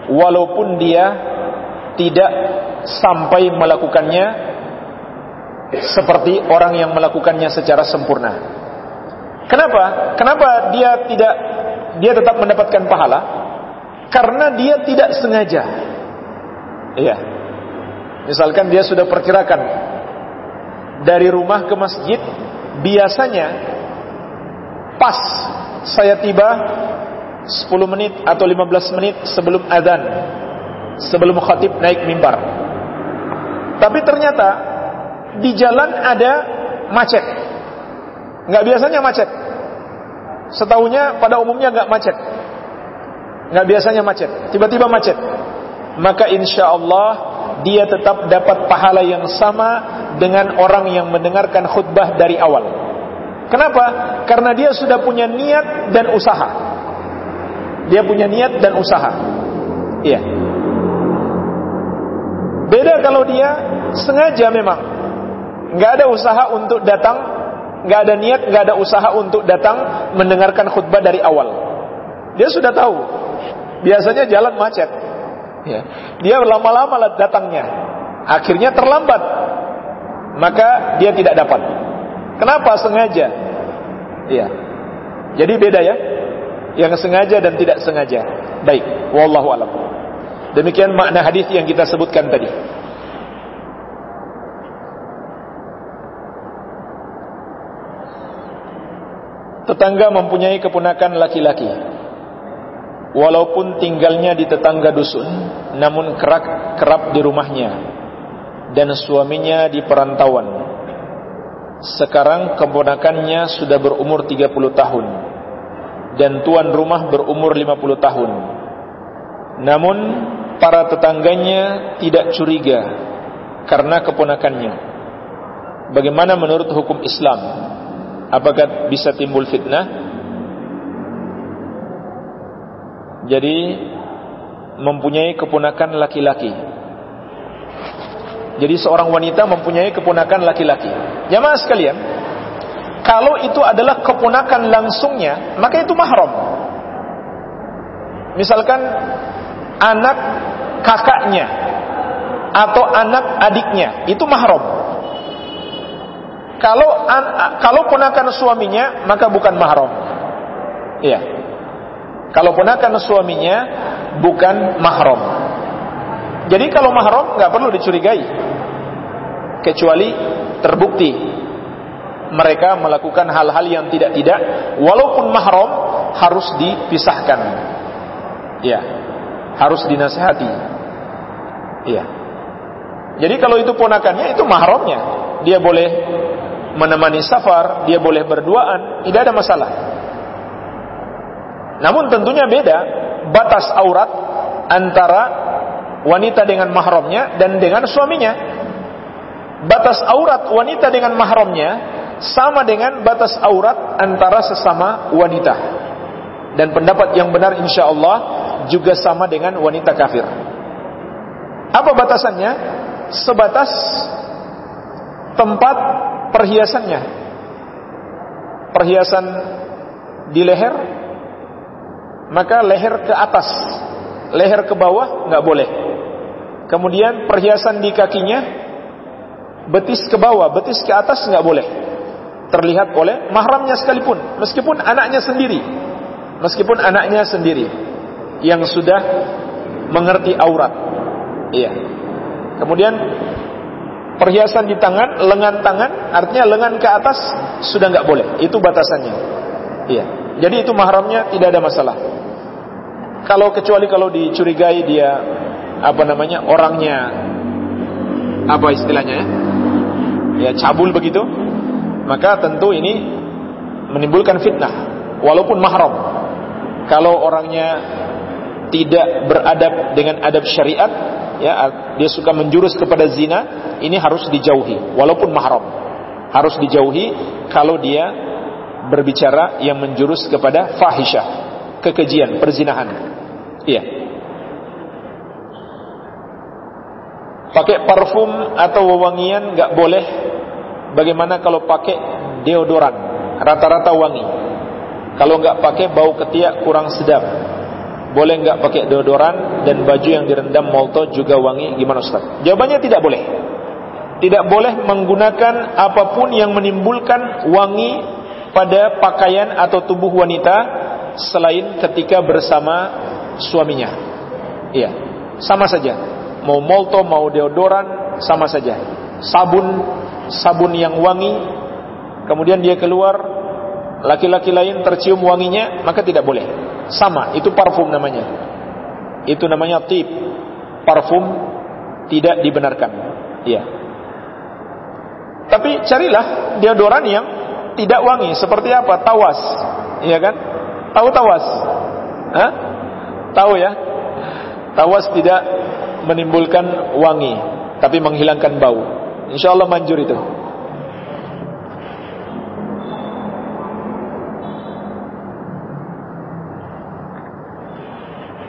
walaupun dia tidak sampai melakukannya seperti orang yang melakukannya secara sempurna. Kenapa? Kenapa dia tidak dia tetap mendapatkan pahala? Karena dia tidak sengaja. Iya. Misalkan dia sudah perkirakan dari rumah ke masjid biasanya pas saya tiba 10 menit atau 15 menit sebelum adzan. Sebelum khatib naik mimbar. Tapi ternyata di jalan ada macet. Nggak biasanya macet. Setahunya pada umumnya nggak macet. Nggak biasanya macet. Tiba-tiba macet. Maka insya Allah dia tetap dapat pahala yang sama dengan orang yang mendengarkan khutbah dari awal. Kenapa? karena dia sudah punya niat dan usaha dia punya niat dan usaha. Iya. Beda kalau dia sengaja memang nggak ada usaha untuk datang, nggak ada niat, nggak ada usaha untuk datang mendengarkan khutbah dari awal. Dia sudah tahu. Biasanya jalan macet. Ya. Dia lama-lama datangnya. Akhirnya terlambat. Maka dia tidak dapat. Kenapa sengaja? Iya. Jadi beda ya yang sengaja dan tidak sengaja. Baik, wallahu alam. Demikian makna hadis yang kita sebutkan tadi. Tetangga mempunyai keponakan laki-laki. Walaupun tinggalnya di tetangga dusun, namun kerap kerap di rumahnya dan suaminya di perantauan. Sekarang keponakannya sudah berumur 30 tahun dan tuan rumah berumur 50 tahun. Namun para tetangganya tidak curiga karena keponakannya. Bagaimana menurut hukum Islam? Apakah bisa timbul fitnah? Jadi mempunyai keponakan laki-laki. Jadi seorang wanita mempunyai keponakan laki-laki. Jamaah sekalian, kalau itu adalah keponakan langsungnya, maka itu mahram. Misalkan anak kakaknya atau anak adiknya, itu mahram. Kalau kalau ponakan suaminya, maka bukan mahram. Iya. Kalau ponakan suaminya bukan mahram. Jadi kalau mahram nggak perlu dicurigai, kecuali terbukti mereka melakukan hal-hal yang tidak-tidak walaupun mahram harus dipisahkan. Ya harus dinasehati. Ya jadi kalau itu ponakannya itu mahramnya. Dia boleh menemani safar dia boleh berduaan tidak ada masalah. Namun tentunya beda batas aurat antara wanita dengan mahramnya dan dengan suaminya. Batas aurat wanita dengan mahramnya sama dengan batas aurat antara sesama wanita. Dan pendapat yang benar insya Allah juga sama dengan wanita kafir. Apa batasannya? Sebatas tempat perhiasannya. Perhiasan di leher, maka leher ke atas, leher ke bawah nggak boleh. Kemudian perhiasan di kakinya, betis ke bawah, betis ke atas nggak boleh. Terlihat oleh mahramnya sekalipun, meskipun anaknya sendiri. Meskipun anaknya sendiri yang sudah mengerti aurat. Iya. Kemudian perhiasan di tangan, lengan tangan, artinya lengan ke atas sudah nggak boleh. Itu batasannya. Iya. Jadi itu mahramnya tidak ada masalah. Kalau kecuali kalau dicurigai dia apa namanya orangnya apa istilahnya ya, ya cabul begitu, maka tentu ini menimbulkan fitnah walaupun mahram. Kalau orangnya tidak beradab dengan adab syariat, ya dia suka menjurus kepada zina, ini harus dijauhi walaupun mahram. Harus dijauhi kalau dia berbicara yang menjurus kepada fahisyah, kekejian, perzinahan. Iya. Pakai parfum atau wewangian nggak boleh. Bagaimana kalau pakai deodoran? Rata-rata wangi. Kalau nggak pakai bau ketiak kurang sedap. Boleh nggak pakai deodoran dan baju yang direndam molto juga wangi? Gimana Ustaz? Jawabannya tidak boleh. Tidak boleh menggunakan apa pun yang menimbulkan wangi pada pakaian atau tubuh wanita selain ketika bersama suaminya. Iya, sama saja. Mau molto, mau deodoran, sama saja. Sabun, sabun yang wangi, kemudian dia keluar, laki-laki lain tercium wanginya, maka tidak boleh. Sama, itu parfum namanya. Itu namanya tip. Parfum tidak dibenarkan. Iya. Tapi carilah deodoran yang tidak wangi. Seperti apa? Tawas. Iya kan? Tahu tawas? Hah? Tahu ya? Tawas tidak menimbulkan wangi, tapi menghilangkan bau. Insya Allah manjur itu.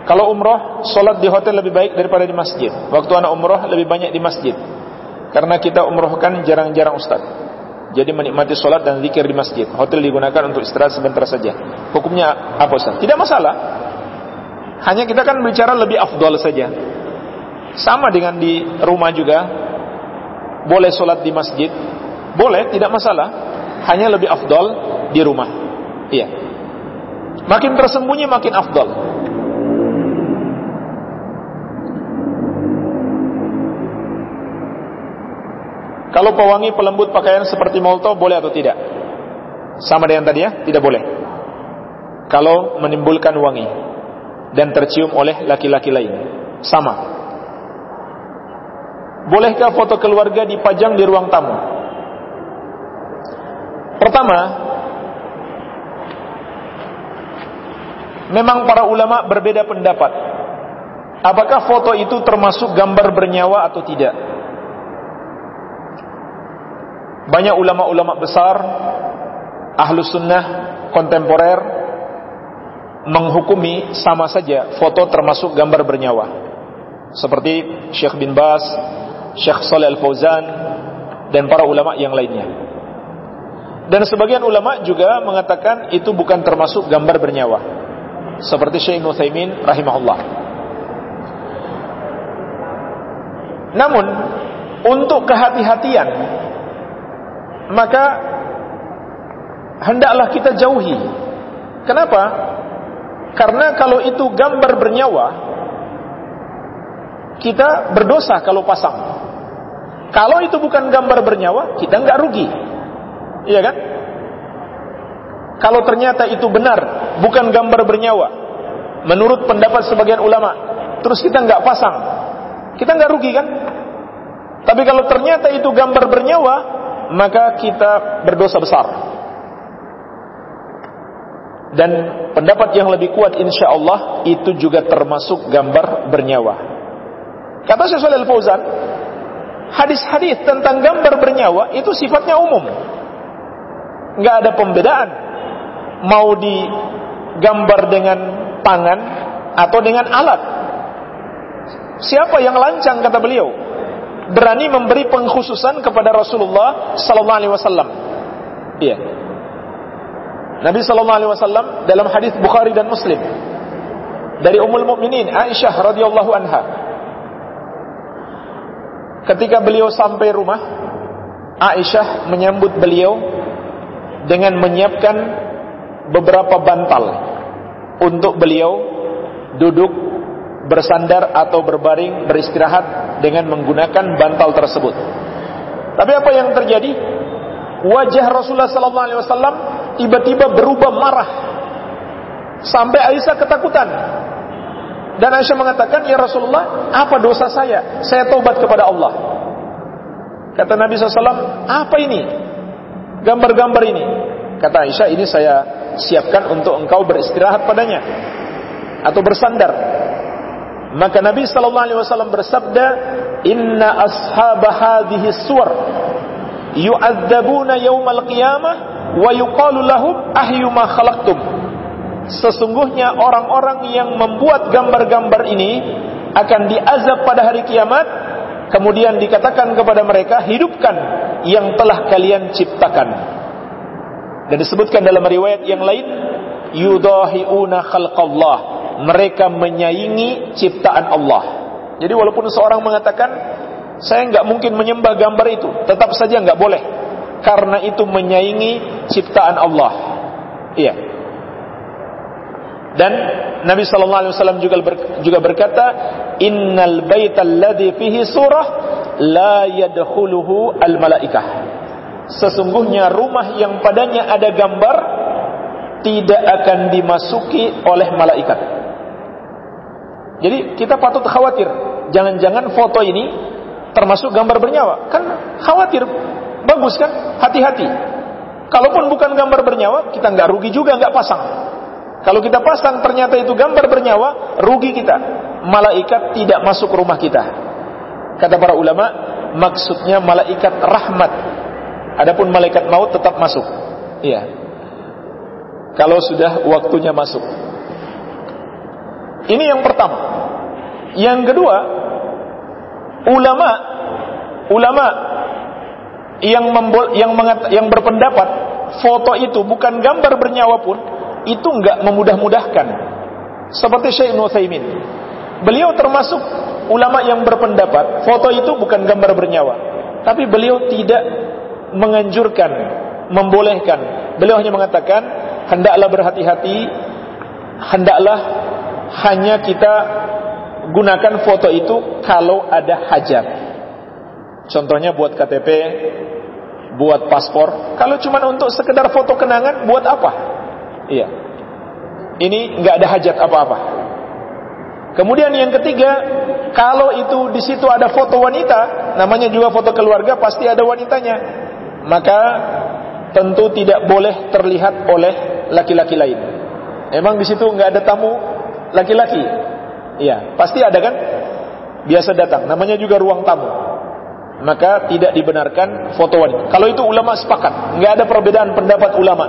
Kalau umroh, sholat di hotel lebih baik daripada di masjid. Waktu anak umroh lebih banyak di masjid. Karena kita umrohkan jarang-jarang ustaz. Jadi menikmati sholat dan zikir di masjid. Hotel digunakan untuk istirahat sebentar saja. Hukumnya apa ustaz? Tidak masalah. Hanya kita kan bicara lebih afdol saja. Sama dengan di rumah juga. Boleh sholat di masjid. Boleh, tidak masalah. Hanya lebih afdol di rumah. Iya. Makin tersembunyi makin afdol. Kalau pewangi pelembut pakaian seperti molto boleh atau tidak? Sama dengan tadi ya, tidak boleh. Kalau menimbulkan wangi dan tercium oleh laki-laki lain. Sama. Bolehkah foto keluarga dipajang di ruang tamu? Pertama, memang para ulama berbeda pendapat. Apakah foto itu termasuk gambar bernyawa atau tidak? Banyak ulama-ulama besar, ahlu sunnah, kontemporer, menghukumi sama saja foto termasuk gambar bernyawa. Seperti Syekh bin Bas, Syekh Saleh Al-Fauzan dan para ulama yang lainnya. Dan sebagian ulama juga mengatakan itu bukan termasuk gambar bernyawa. Seperti Syekh Nuthaimin rahimahullah. Namun untuk kehati-hatian maka hendaklah kita jauhi. Kenapa? Karena kalau itu gambar bernyawa, kita berdosa kalau pasang. Kalau itu bukan gambar bernyawa, kita nggak rugi. Iya kan? Kalau ternyata itu benar, bukan gambar bernyawa, menurut pendapat sebagian ulama, terus kita nggak pasang, kita nggak rugi kan? Tapi kalau ternyata itu gambar bernyawa, maka kita berdosa besar. Dan pendapat yang lebih kuat insya Allah itu juga termasuk gambar bernyawa. Kata Shalal Fauzan, hadis-hadis tentang gambar bernyawa itu sifatnya umum. Nggak ada pembedaan. Mau digambar dengan tangan atau dengan alat. Siapa yang lancang kata beliau berani memberi pengkhususan kepada Rasulullah sallallahu alaihi wasallam. Iya. Nabi sallallahu alaihi wasallam dalam hadis Bukhari dan Muslim dari Ummul Mukminin Aisyah radhiyallahu anha ketika beliau sampai rumah Aisyah menyambut beliau dengan menyiapkan beberapa bantal untuk beliau duduk bersandar atau berbaring beristirahat dengan menggunakan bantal tersebut. Tapi apa yang terjadi? Wajah Rasulullah sallallahu alaihi wasallam tiba-tiba berubah marah. Sampai Aisyah ketakutan. Dan Aisyah mengatakan, "Ya Rasulullah, apa dosa saya? Saya taubat kepada Allah." Kata Nabi SAW, "Apa ini? Gambar-gambar ini?" Kata Aisyah, "Ini saya siapkan untuk engkau beristirahat padanya atau bersandar." Maka Nabi sallallahu alaihi wasallam bersabda, "Inna ashab hadhihi suwar yu'adzabuna yaumal qiyamah wa yuqalu lahum ahyu ma khalaqtum." Sesungguhnya orang-orang yang membuat gambar-gambar ini akan diazab pada hari kiamat, kemudian dikatakan kepada mereka, "Hidupkan yang telah kalian ciptakan." Dan disebutkan dalam riwayat yang lain, "Yudahiuna khalqallah." mereka menyaingi ciptaan Allah. Jadi walaupun seorang mengatakan saya nggak mungkin menyembah gambar itu, tetap saja nggak boleh karena itu menyaingi ciptaan Allah. Iya. Dan Nabi sallallahu alaihi wasallam juga juga berkata, "Innal baital ladzi fihi surah la yadkhuluhu al malaikah." Sesungguhnya rumah yang padanya ada gambar tidak akan dimasuki oleh malaikat. Jadi kita patut khawatir, jangan-jangan foto ini termasuk gambar bernyawa. Kan khawatir, bagus kan? Hati-hati. Kalaupun bukan gambar bernyawa, kita nggak rugi juga nggak pasang. Kalau kita pasang ternyata itu gambar bernyawa, rugi kita. Malaikat tidak masuk rumah kita. Kata para ulama, maksudnya malaikat rahmat. Adapun malaikat maut tetap masuk. Iya. Kalau sudah waktunya masuk. Ini yang pertama. Yang kedua, ulama ulama yang membol, yang mengat, yang berpendapat foto itu bukan gambar bernyawa pun itu enggak memudah-mudahkan. Seperti Syekh Nutsaimin. Beliau termasuk ulama yang berpendapat foto itu bukan gambar bernyawa, tapi beliau tidak menganjurkan, membolehkan. Beliau hanya mengatakan hendaklah berhati-hati, hendaklah hanya kita gunakan foto itu kalau ada hajat. Contohnya buat KTP, buat paspor. Kalau cuma untuk sekedar foto kenangan, buat apa? Iya. Ini nggak ada hajat apa-apa. Kemudian yang ketiga, kalau itu di situ ada foto wanita, namanya juga foto keluarga, pasti ada wanitanya. Maka tentu tidak boleh terlihat oleh laki-laki lain. Emang di situ nggak ada tamu laki-laki. Iya, pasti ada kan? Biasa datang, namanya juga ruang tamu. Maka tidak dibenarkan foto wanita. Kalau itu ulama sepakat, nggak ada perbedaan pendapat ulama.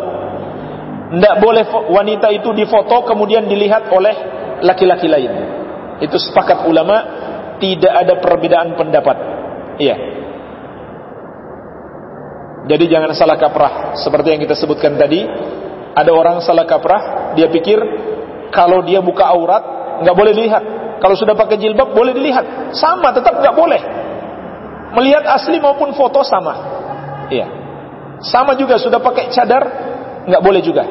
Nggak boleh wanita itu difoto kemudian dilihat oleh laki-laki lain. Itu sepakat ulama, tidak ada perbedaan pendapat. Iya. Jadi jangan salah kaprah seperti yang kita sebutkan tadi. Ada orang salah kaprah, dia pikir kalau dia buka aurat, nggak boleh dilihat. Kalau sudah pakai jilbab, boleh dilihat. Sama, tetap nggak boleh. Melihat asli maupun foto sama. Iya. Sama juga sudah pakai cadar, nggak boleh juga.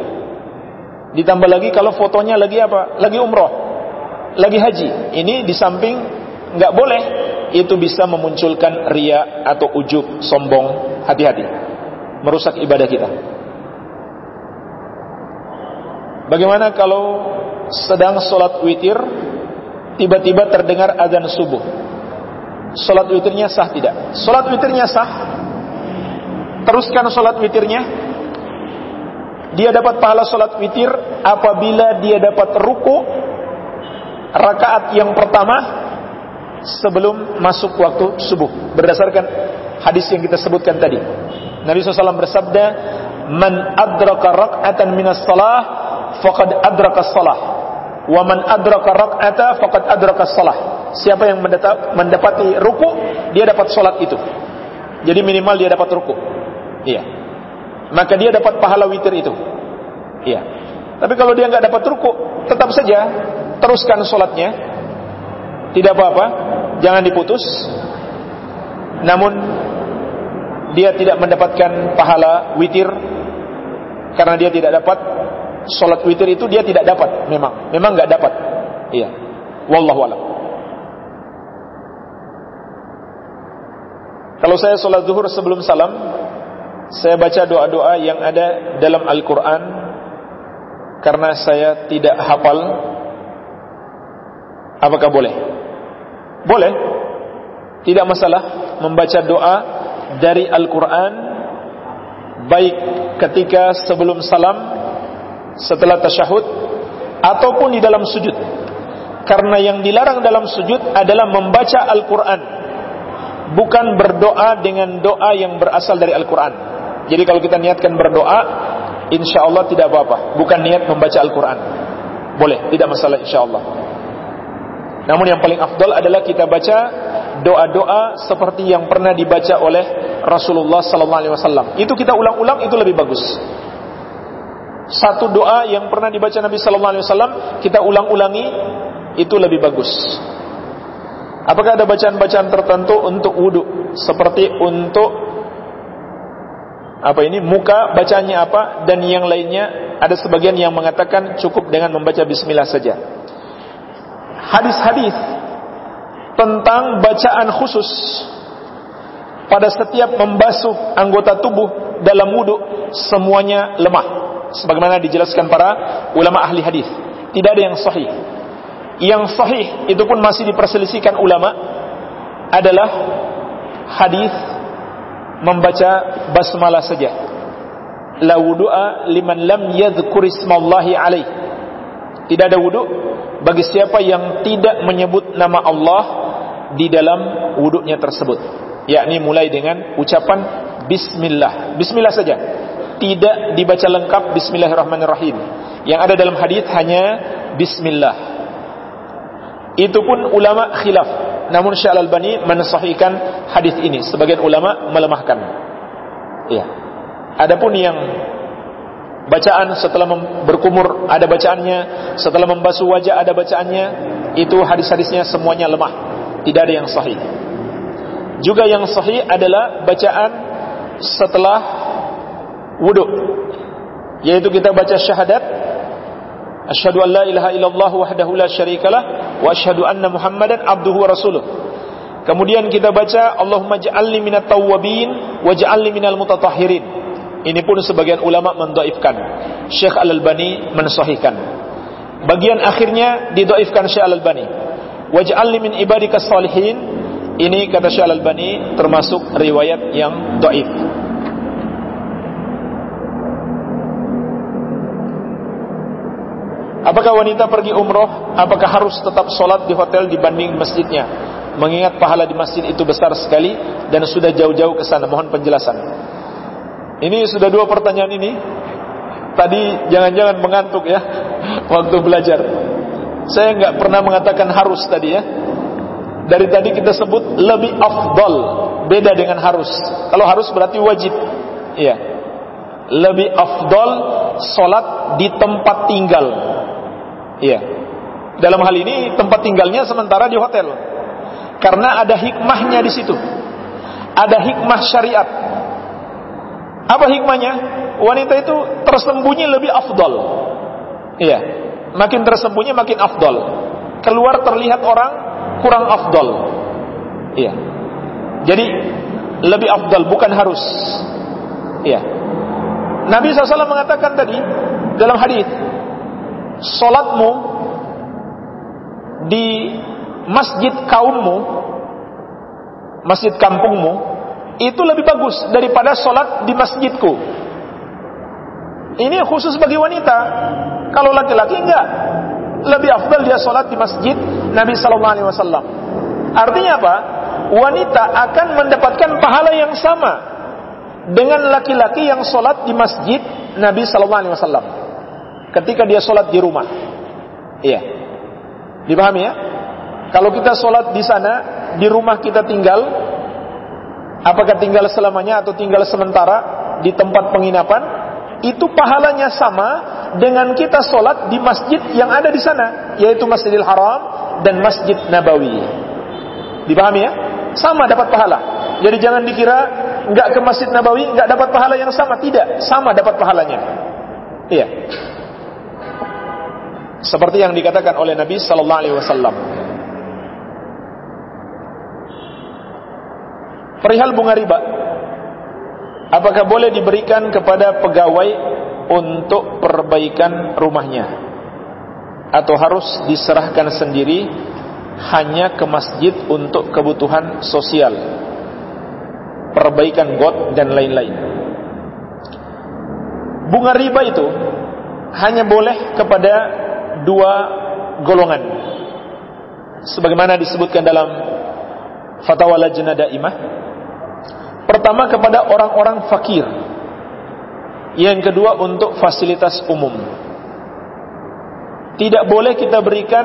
Ditambah lagi kalau fotonya lagi apa? Lagi umroh, lagi haji. Ini di samping nggak boleh. Itu bisa memunculkan ria atau ujub, sombong. Hati-hati, merusak ibadah kita. Bagaimana kalau sedang sholat witir tiba-tiba terdengar azan subuh? Sholat witirnya sah tidak? Sholat witirnya sah. Teruskan sholat witirnya. Dia dapat pahala sholat witir apabila dia dapat ruku rakaat yang pertama sebelum masuk waktu subuh. Berdasarkan hadis yang kita sebutkan tadi. Nabi SAW bersabda, Man adraka rak'atan minas salah faqad adraka shalah wa man adraka rak'ata faqad adraka shalah siapa yang mendapati ruku dia dapat salat itu. Jadi minimal dia dapat ruku. Iya maka dia dapat pahala witir itu. Iya. Tapi kalau dia nggak dapat ruku tetap saja teruskan salatnya tidak apa-apa. Jangan diputus. Namun dia tidak mendapatkan pahala witir. Karena dia tidak dapat sholat witir itu dia tidak dapat memang, memang nggak dapat. Iya. Wallahu a'lam. Kalau saya sholat zuhur sebelum salam, saya baca doa-doa yang ada dalam Al-Quran karena saya tidak hafal. Apakah boleh? Boleh. Tidak masalah membaca doa dari Al-Quran baik ketika sebelum salam, setelah tasyahud, ataupun di dalam sujud. Karena yang dilarang dalam sujud adalah membaca Al-Quran bukan berdoa dengan doa yang berasal dari Al-Quran. Jadi kalau kita niatkan berdoa, insya Allah tidak apa-apa. Bukan niat membaca Al-Quran. Boleh, tidak masalah insya Allah. Namun yang paling afdal adalah kita baca doa-doa seperti yang pernah dibaca oleh Rasulullah Wasallam. Itu kita ulang-ulang itu lebih bagus. Satu doa yang pernah dibaca Nabi Wasallam kita ulang-ulangi itu lebih bagus. Apakah ada bacaan-bacaan tertentu untuk wudhu seperti untuk apa ini? Muka bacanya apa? Dan yang lainnya ada sebagian yang mengatakan cukup dengan membaca Bismillah saja. Hadis-hadis tentang bacaan khusus pada setiap membasuh anggota tubuh dalam wudhu semuanya lemah. Sebagaimana dijelaskan para ulama ahli hadis. Tidak ada yang sahih. Yang sahih itu pun masih diperselisihkan ulama adalah hadis membaca basmalah saja. La wudu'a liman lam yadhkur ismallahi alaih. Tidak ada wudu bagi siapa yang tidak menyebut nama Allah di dalam wuduknya tersebut. Yakni mulai dengan ucapan bismillah. Bismillah saja. Tidak dibaca lengkap bismillahirrahmanirrahim. Yang ada dalam hadis hanya bismillah. Itu pun ulama khilaf. Namun Syekh Al-Albani mensahihkan hadis ini. Sebagian ulama melemahkan. Ya. Adapun yang bacaan setelah berkumur ada bacaannya, setelah membasuh wajah ada bacaannya, itu hadis-hadisnya semuanya lemah. Tidak ada yang sahih. Juga yang sahih adalah bacaan setelah wudu. Yaitu kita baca syahadat Asyhadu an la ilaha illallah wahdahu la syarikalah wa asyhadu anna Muhammadan abduhu wa rasuluh. Kemudian kita baca Allahumma ja'alni minat tawwabin wa ja'alni minal mutatahhirin. Ini pun sebagian ulama mendoifkan. Syekh Al-Albani mensahihkan. Bagian akhirnya didoifkan Syekh Al-Albani. Waj'alni min ibadikas salihin. Ini kata Syekh Al-Albani termasuk riwayat yang doif. Apakah wanita pergi umroh, apakah harus tetap sholat di hotel dibanding masjidnya? Mengingat pahala di masjid itu besar sekali dan sudah jauh-jauh ke sana. Mohon penjelasan. Ini sudah dua pertanyaan ini. Tadi jangan-jangan mengantuk ya waktu belajar. Saya nggak pernah mengatakan harus tadi ya. Dari tadi kita sebut lebih afdol, beda dengan harus. Kalau harus berarti wajib. Iya. Lebih afdol sholat di tempat tinggal Iya. Dalam hal ini tempat tinggalnya sementara di hotel. Karena ada hikmahnya di situ. Ada hikmah syariat. Apa hikmahnya? Wanita itu tersembunyi lebih afdol. Iya. Makin tersembunyi makin afdol. Keluar terlihat orang kurang afdol. Iya. Jadi lebih afdol bukan harus. Iya. Nabi SAW mengatakan tadi dalam hadis solatmu di masjid kaummu, masjid kampungmu, itu lebih bagus daripada solat di masjidku. Ini khusus bagi wanita. Kalau laki-laki enggak, lebih afdal dia solat di masjid Nabi Sallallahu Alaihi Wasallam. Artinya apa? Wanita akan mendapatkan pahala yang sama dengan laki-laki yang solat di masjid Nabi Sallallahu Alaihi Wasallam ketika dia sholat di rumah. Iya. Dipahami ya? Kalau kita sholat di sana, di rumah kita tinggal, apakah tinggal selamanya atau tinggal sementara di tempat penginapan, itu pahalanya sama dengan kita sholat di masjid yang ada di sana, yaitu Masjidil Haram dan Masjid Nabawi. Dipahami ya? Sama dapat pahala. Jadi jangan dikira nggak ke Masjid Nabawi nggak dapat pahala yang sama, tidak, sama dapat pahalanya. Iya. Seperti yang dikatakan oleh Nabi sallallahu alaihi wasallam. Perihal bunga riba, apakah boleh diberikan kepada pegawai untuk perbaikan rumahnya atau harus diserahkan sendiri hanya ke masjid untuk kebutuhan sosial, perbaikan got dan lain-lain. Bunga riba itu hanya boleh kepada dua golongan. Sebagaimana disebutkan dalam Fatwa Lajnah Daimah. Pertama kepada orang-orang fakir. Yang kedua untuk fasilitas umum. Tidak boleh kita berikan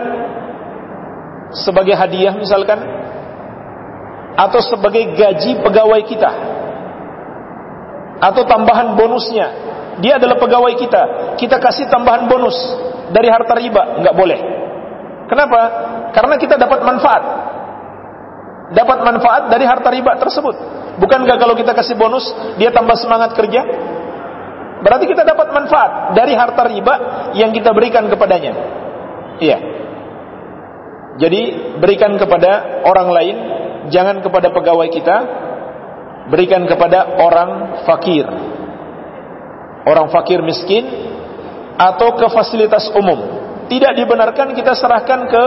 sebagai hadiah misalkan atau sebagai gaji pegawai kita atau tambahan bonusnya dia adalah pegawai kita. Kita kasih tambahan bonus dari harta riba. Nggak boleh. Kenapa? Karena kita dapat manfaat. Dapat manfaat dari harta riba tersebut. Bukankah kalau kita kasih bonus dia tambah semangat kerja? Berarti kita dapat manfaat dari harta riba yang kita berikan kepadanya. Iya. Jadi berikan kepada orang lain, jangan kepada pegawai kita, berikan kepada orang fakir. Orang fakir miskin atau ke fasilitas umum. Tidak dibenarkan kita serahkan ke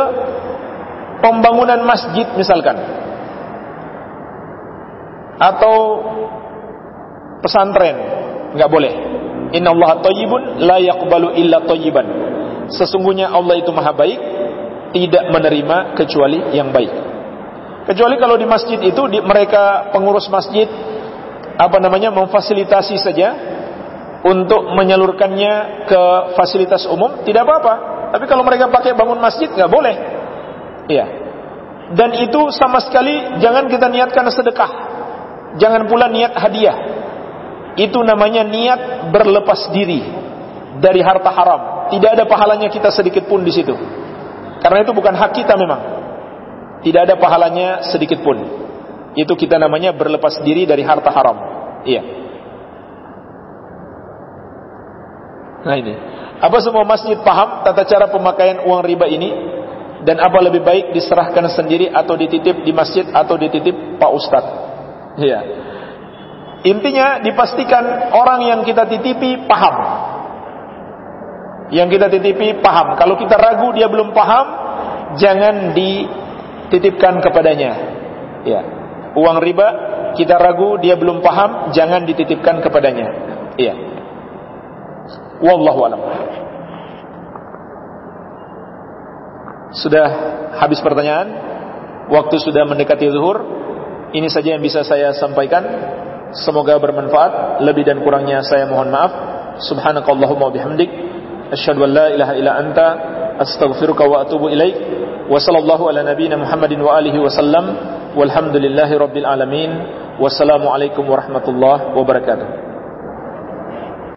pembangunan masjid misalkan. Atau pesantren, enggak boleh. Innallaha thayyibun la yaqbalu illa thayyiban. Sesungguhnya Allah itu Maha baik, tidak menerima kecuali yang baik. Kecuali kalau di masjid itu di, mereka pengurus masjid apa namanya memfasilitasi saja untuk menyalurkannya ke fasilitas umum tidak apa-apa. Tapi kalau mereka pakai bangun masjid nggak boleh. Iya. Dan itu sama sekali jangan kita niatkan sedekah. Jangan pula niat hadiah. Itu namanya niat berlepas diri dari harta haram. Tidak ada pahalanya kita sedikit pun di situ. Karena itu bukan hak kita memang. Tidak ada pahalanya sedikit pun. Itu kita namanya berlepas diri dari harta haram. Iya. Nah ini. Apa semua masjid paham tata cara pemakaian uang riba ini? Dan apa lebih baik diserahkan sendiri atau dititip di masjid atau dititip Pak Ustadz? Iya. Intinya dipastikan orang yang kita titipi paham yang kita titipi paham. Kalau kita ragu dia belum paham, jangan dititipkan kepadanya. Ya. Uang riba kita ragu dia belum paham, jangan dititipkan kepadanya. Iya. Wallahu alam. Sudah habis pertanyaan, waktu sudah mendekati zuhur. Ini saja yang bisa saya sampaikan. Semoga bermanfaat. Lebih dan kurangnya saya mohon maaf. Subhanakallahumma bihamdik asyhadu an la ilaha illa anta astaghfiruka wa atubu ilaik wa ala nabiyyina Muhammadin wa alihi wa sallam walhamdulillahi alamin wassalamu alaikum warahmatullahi wabarakatuh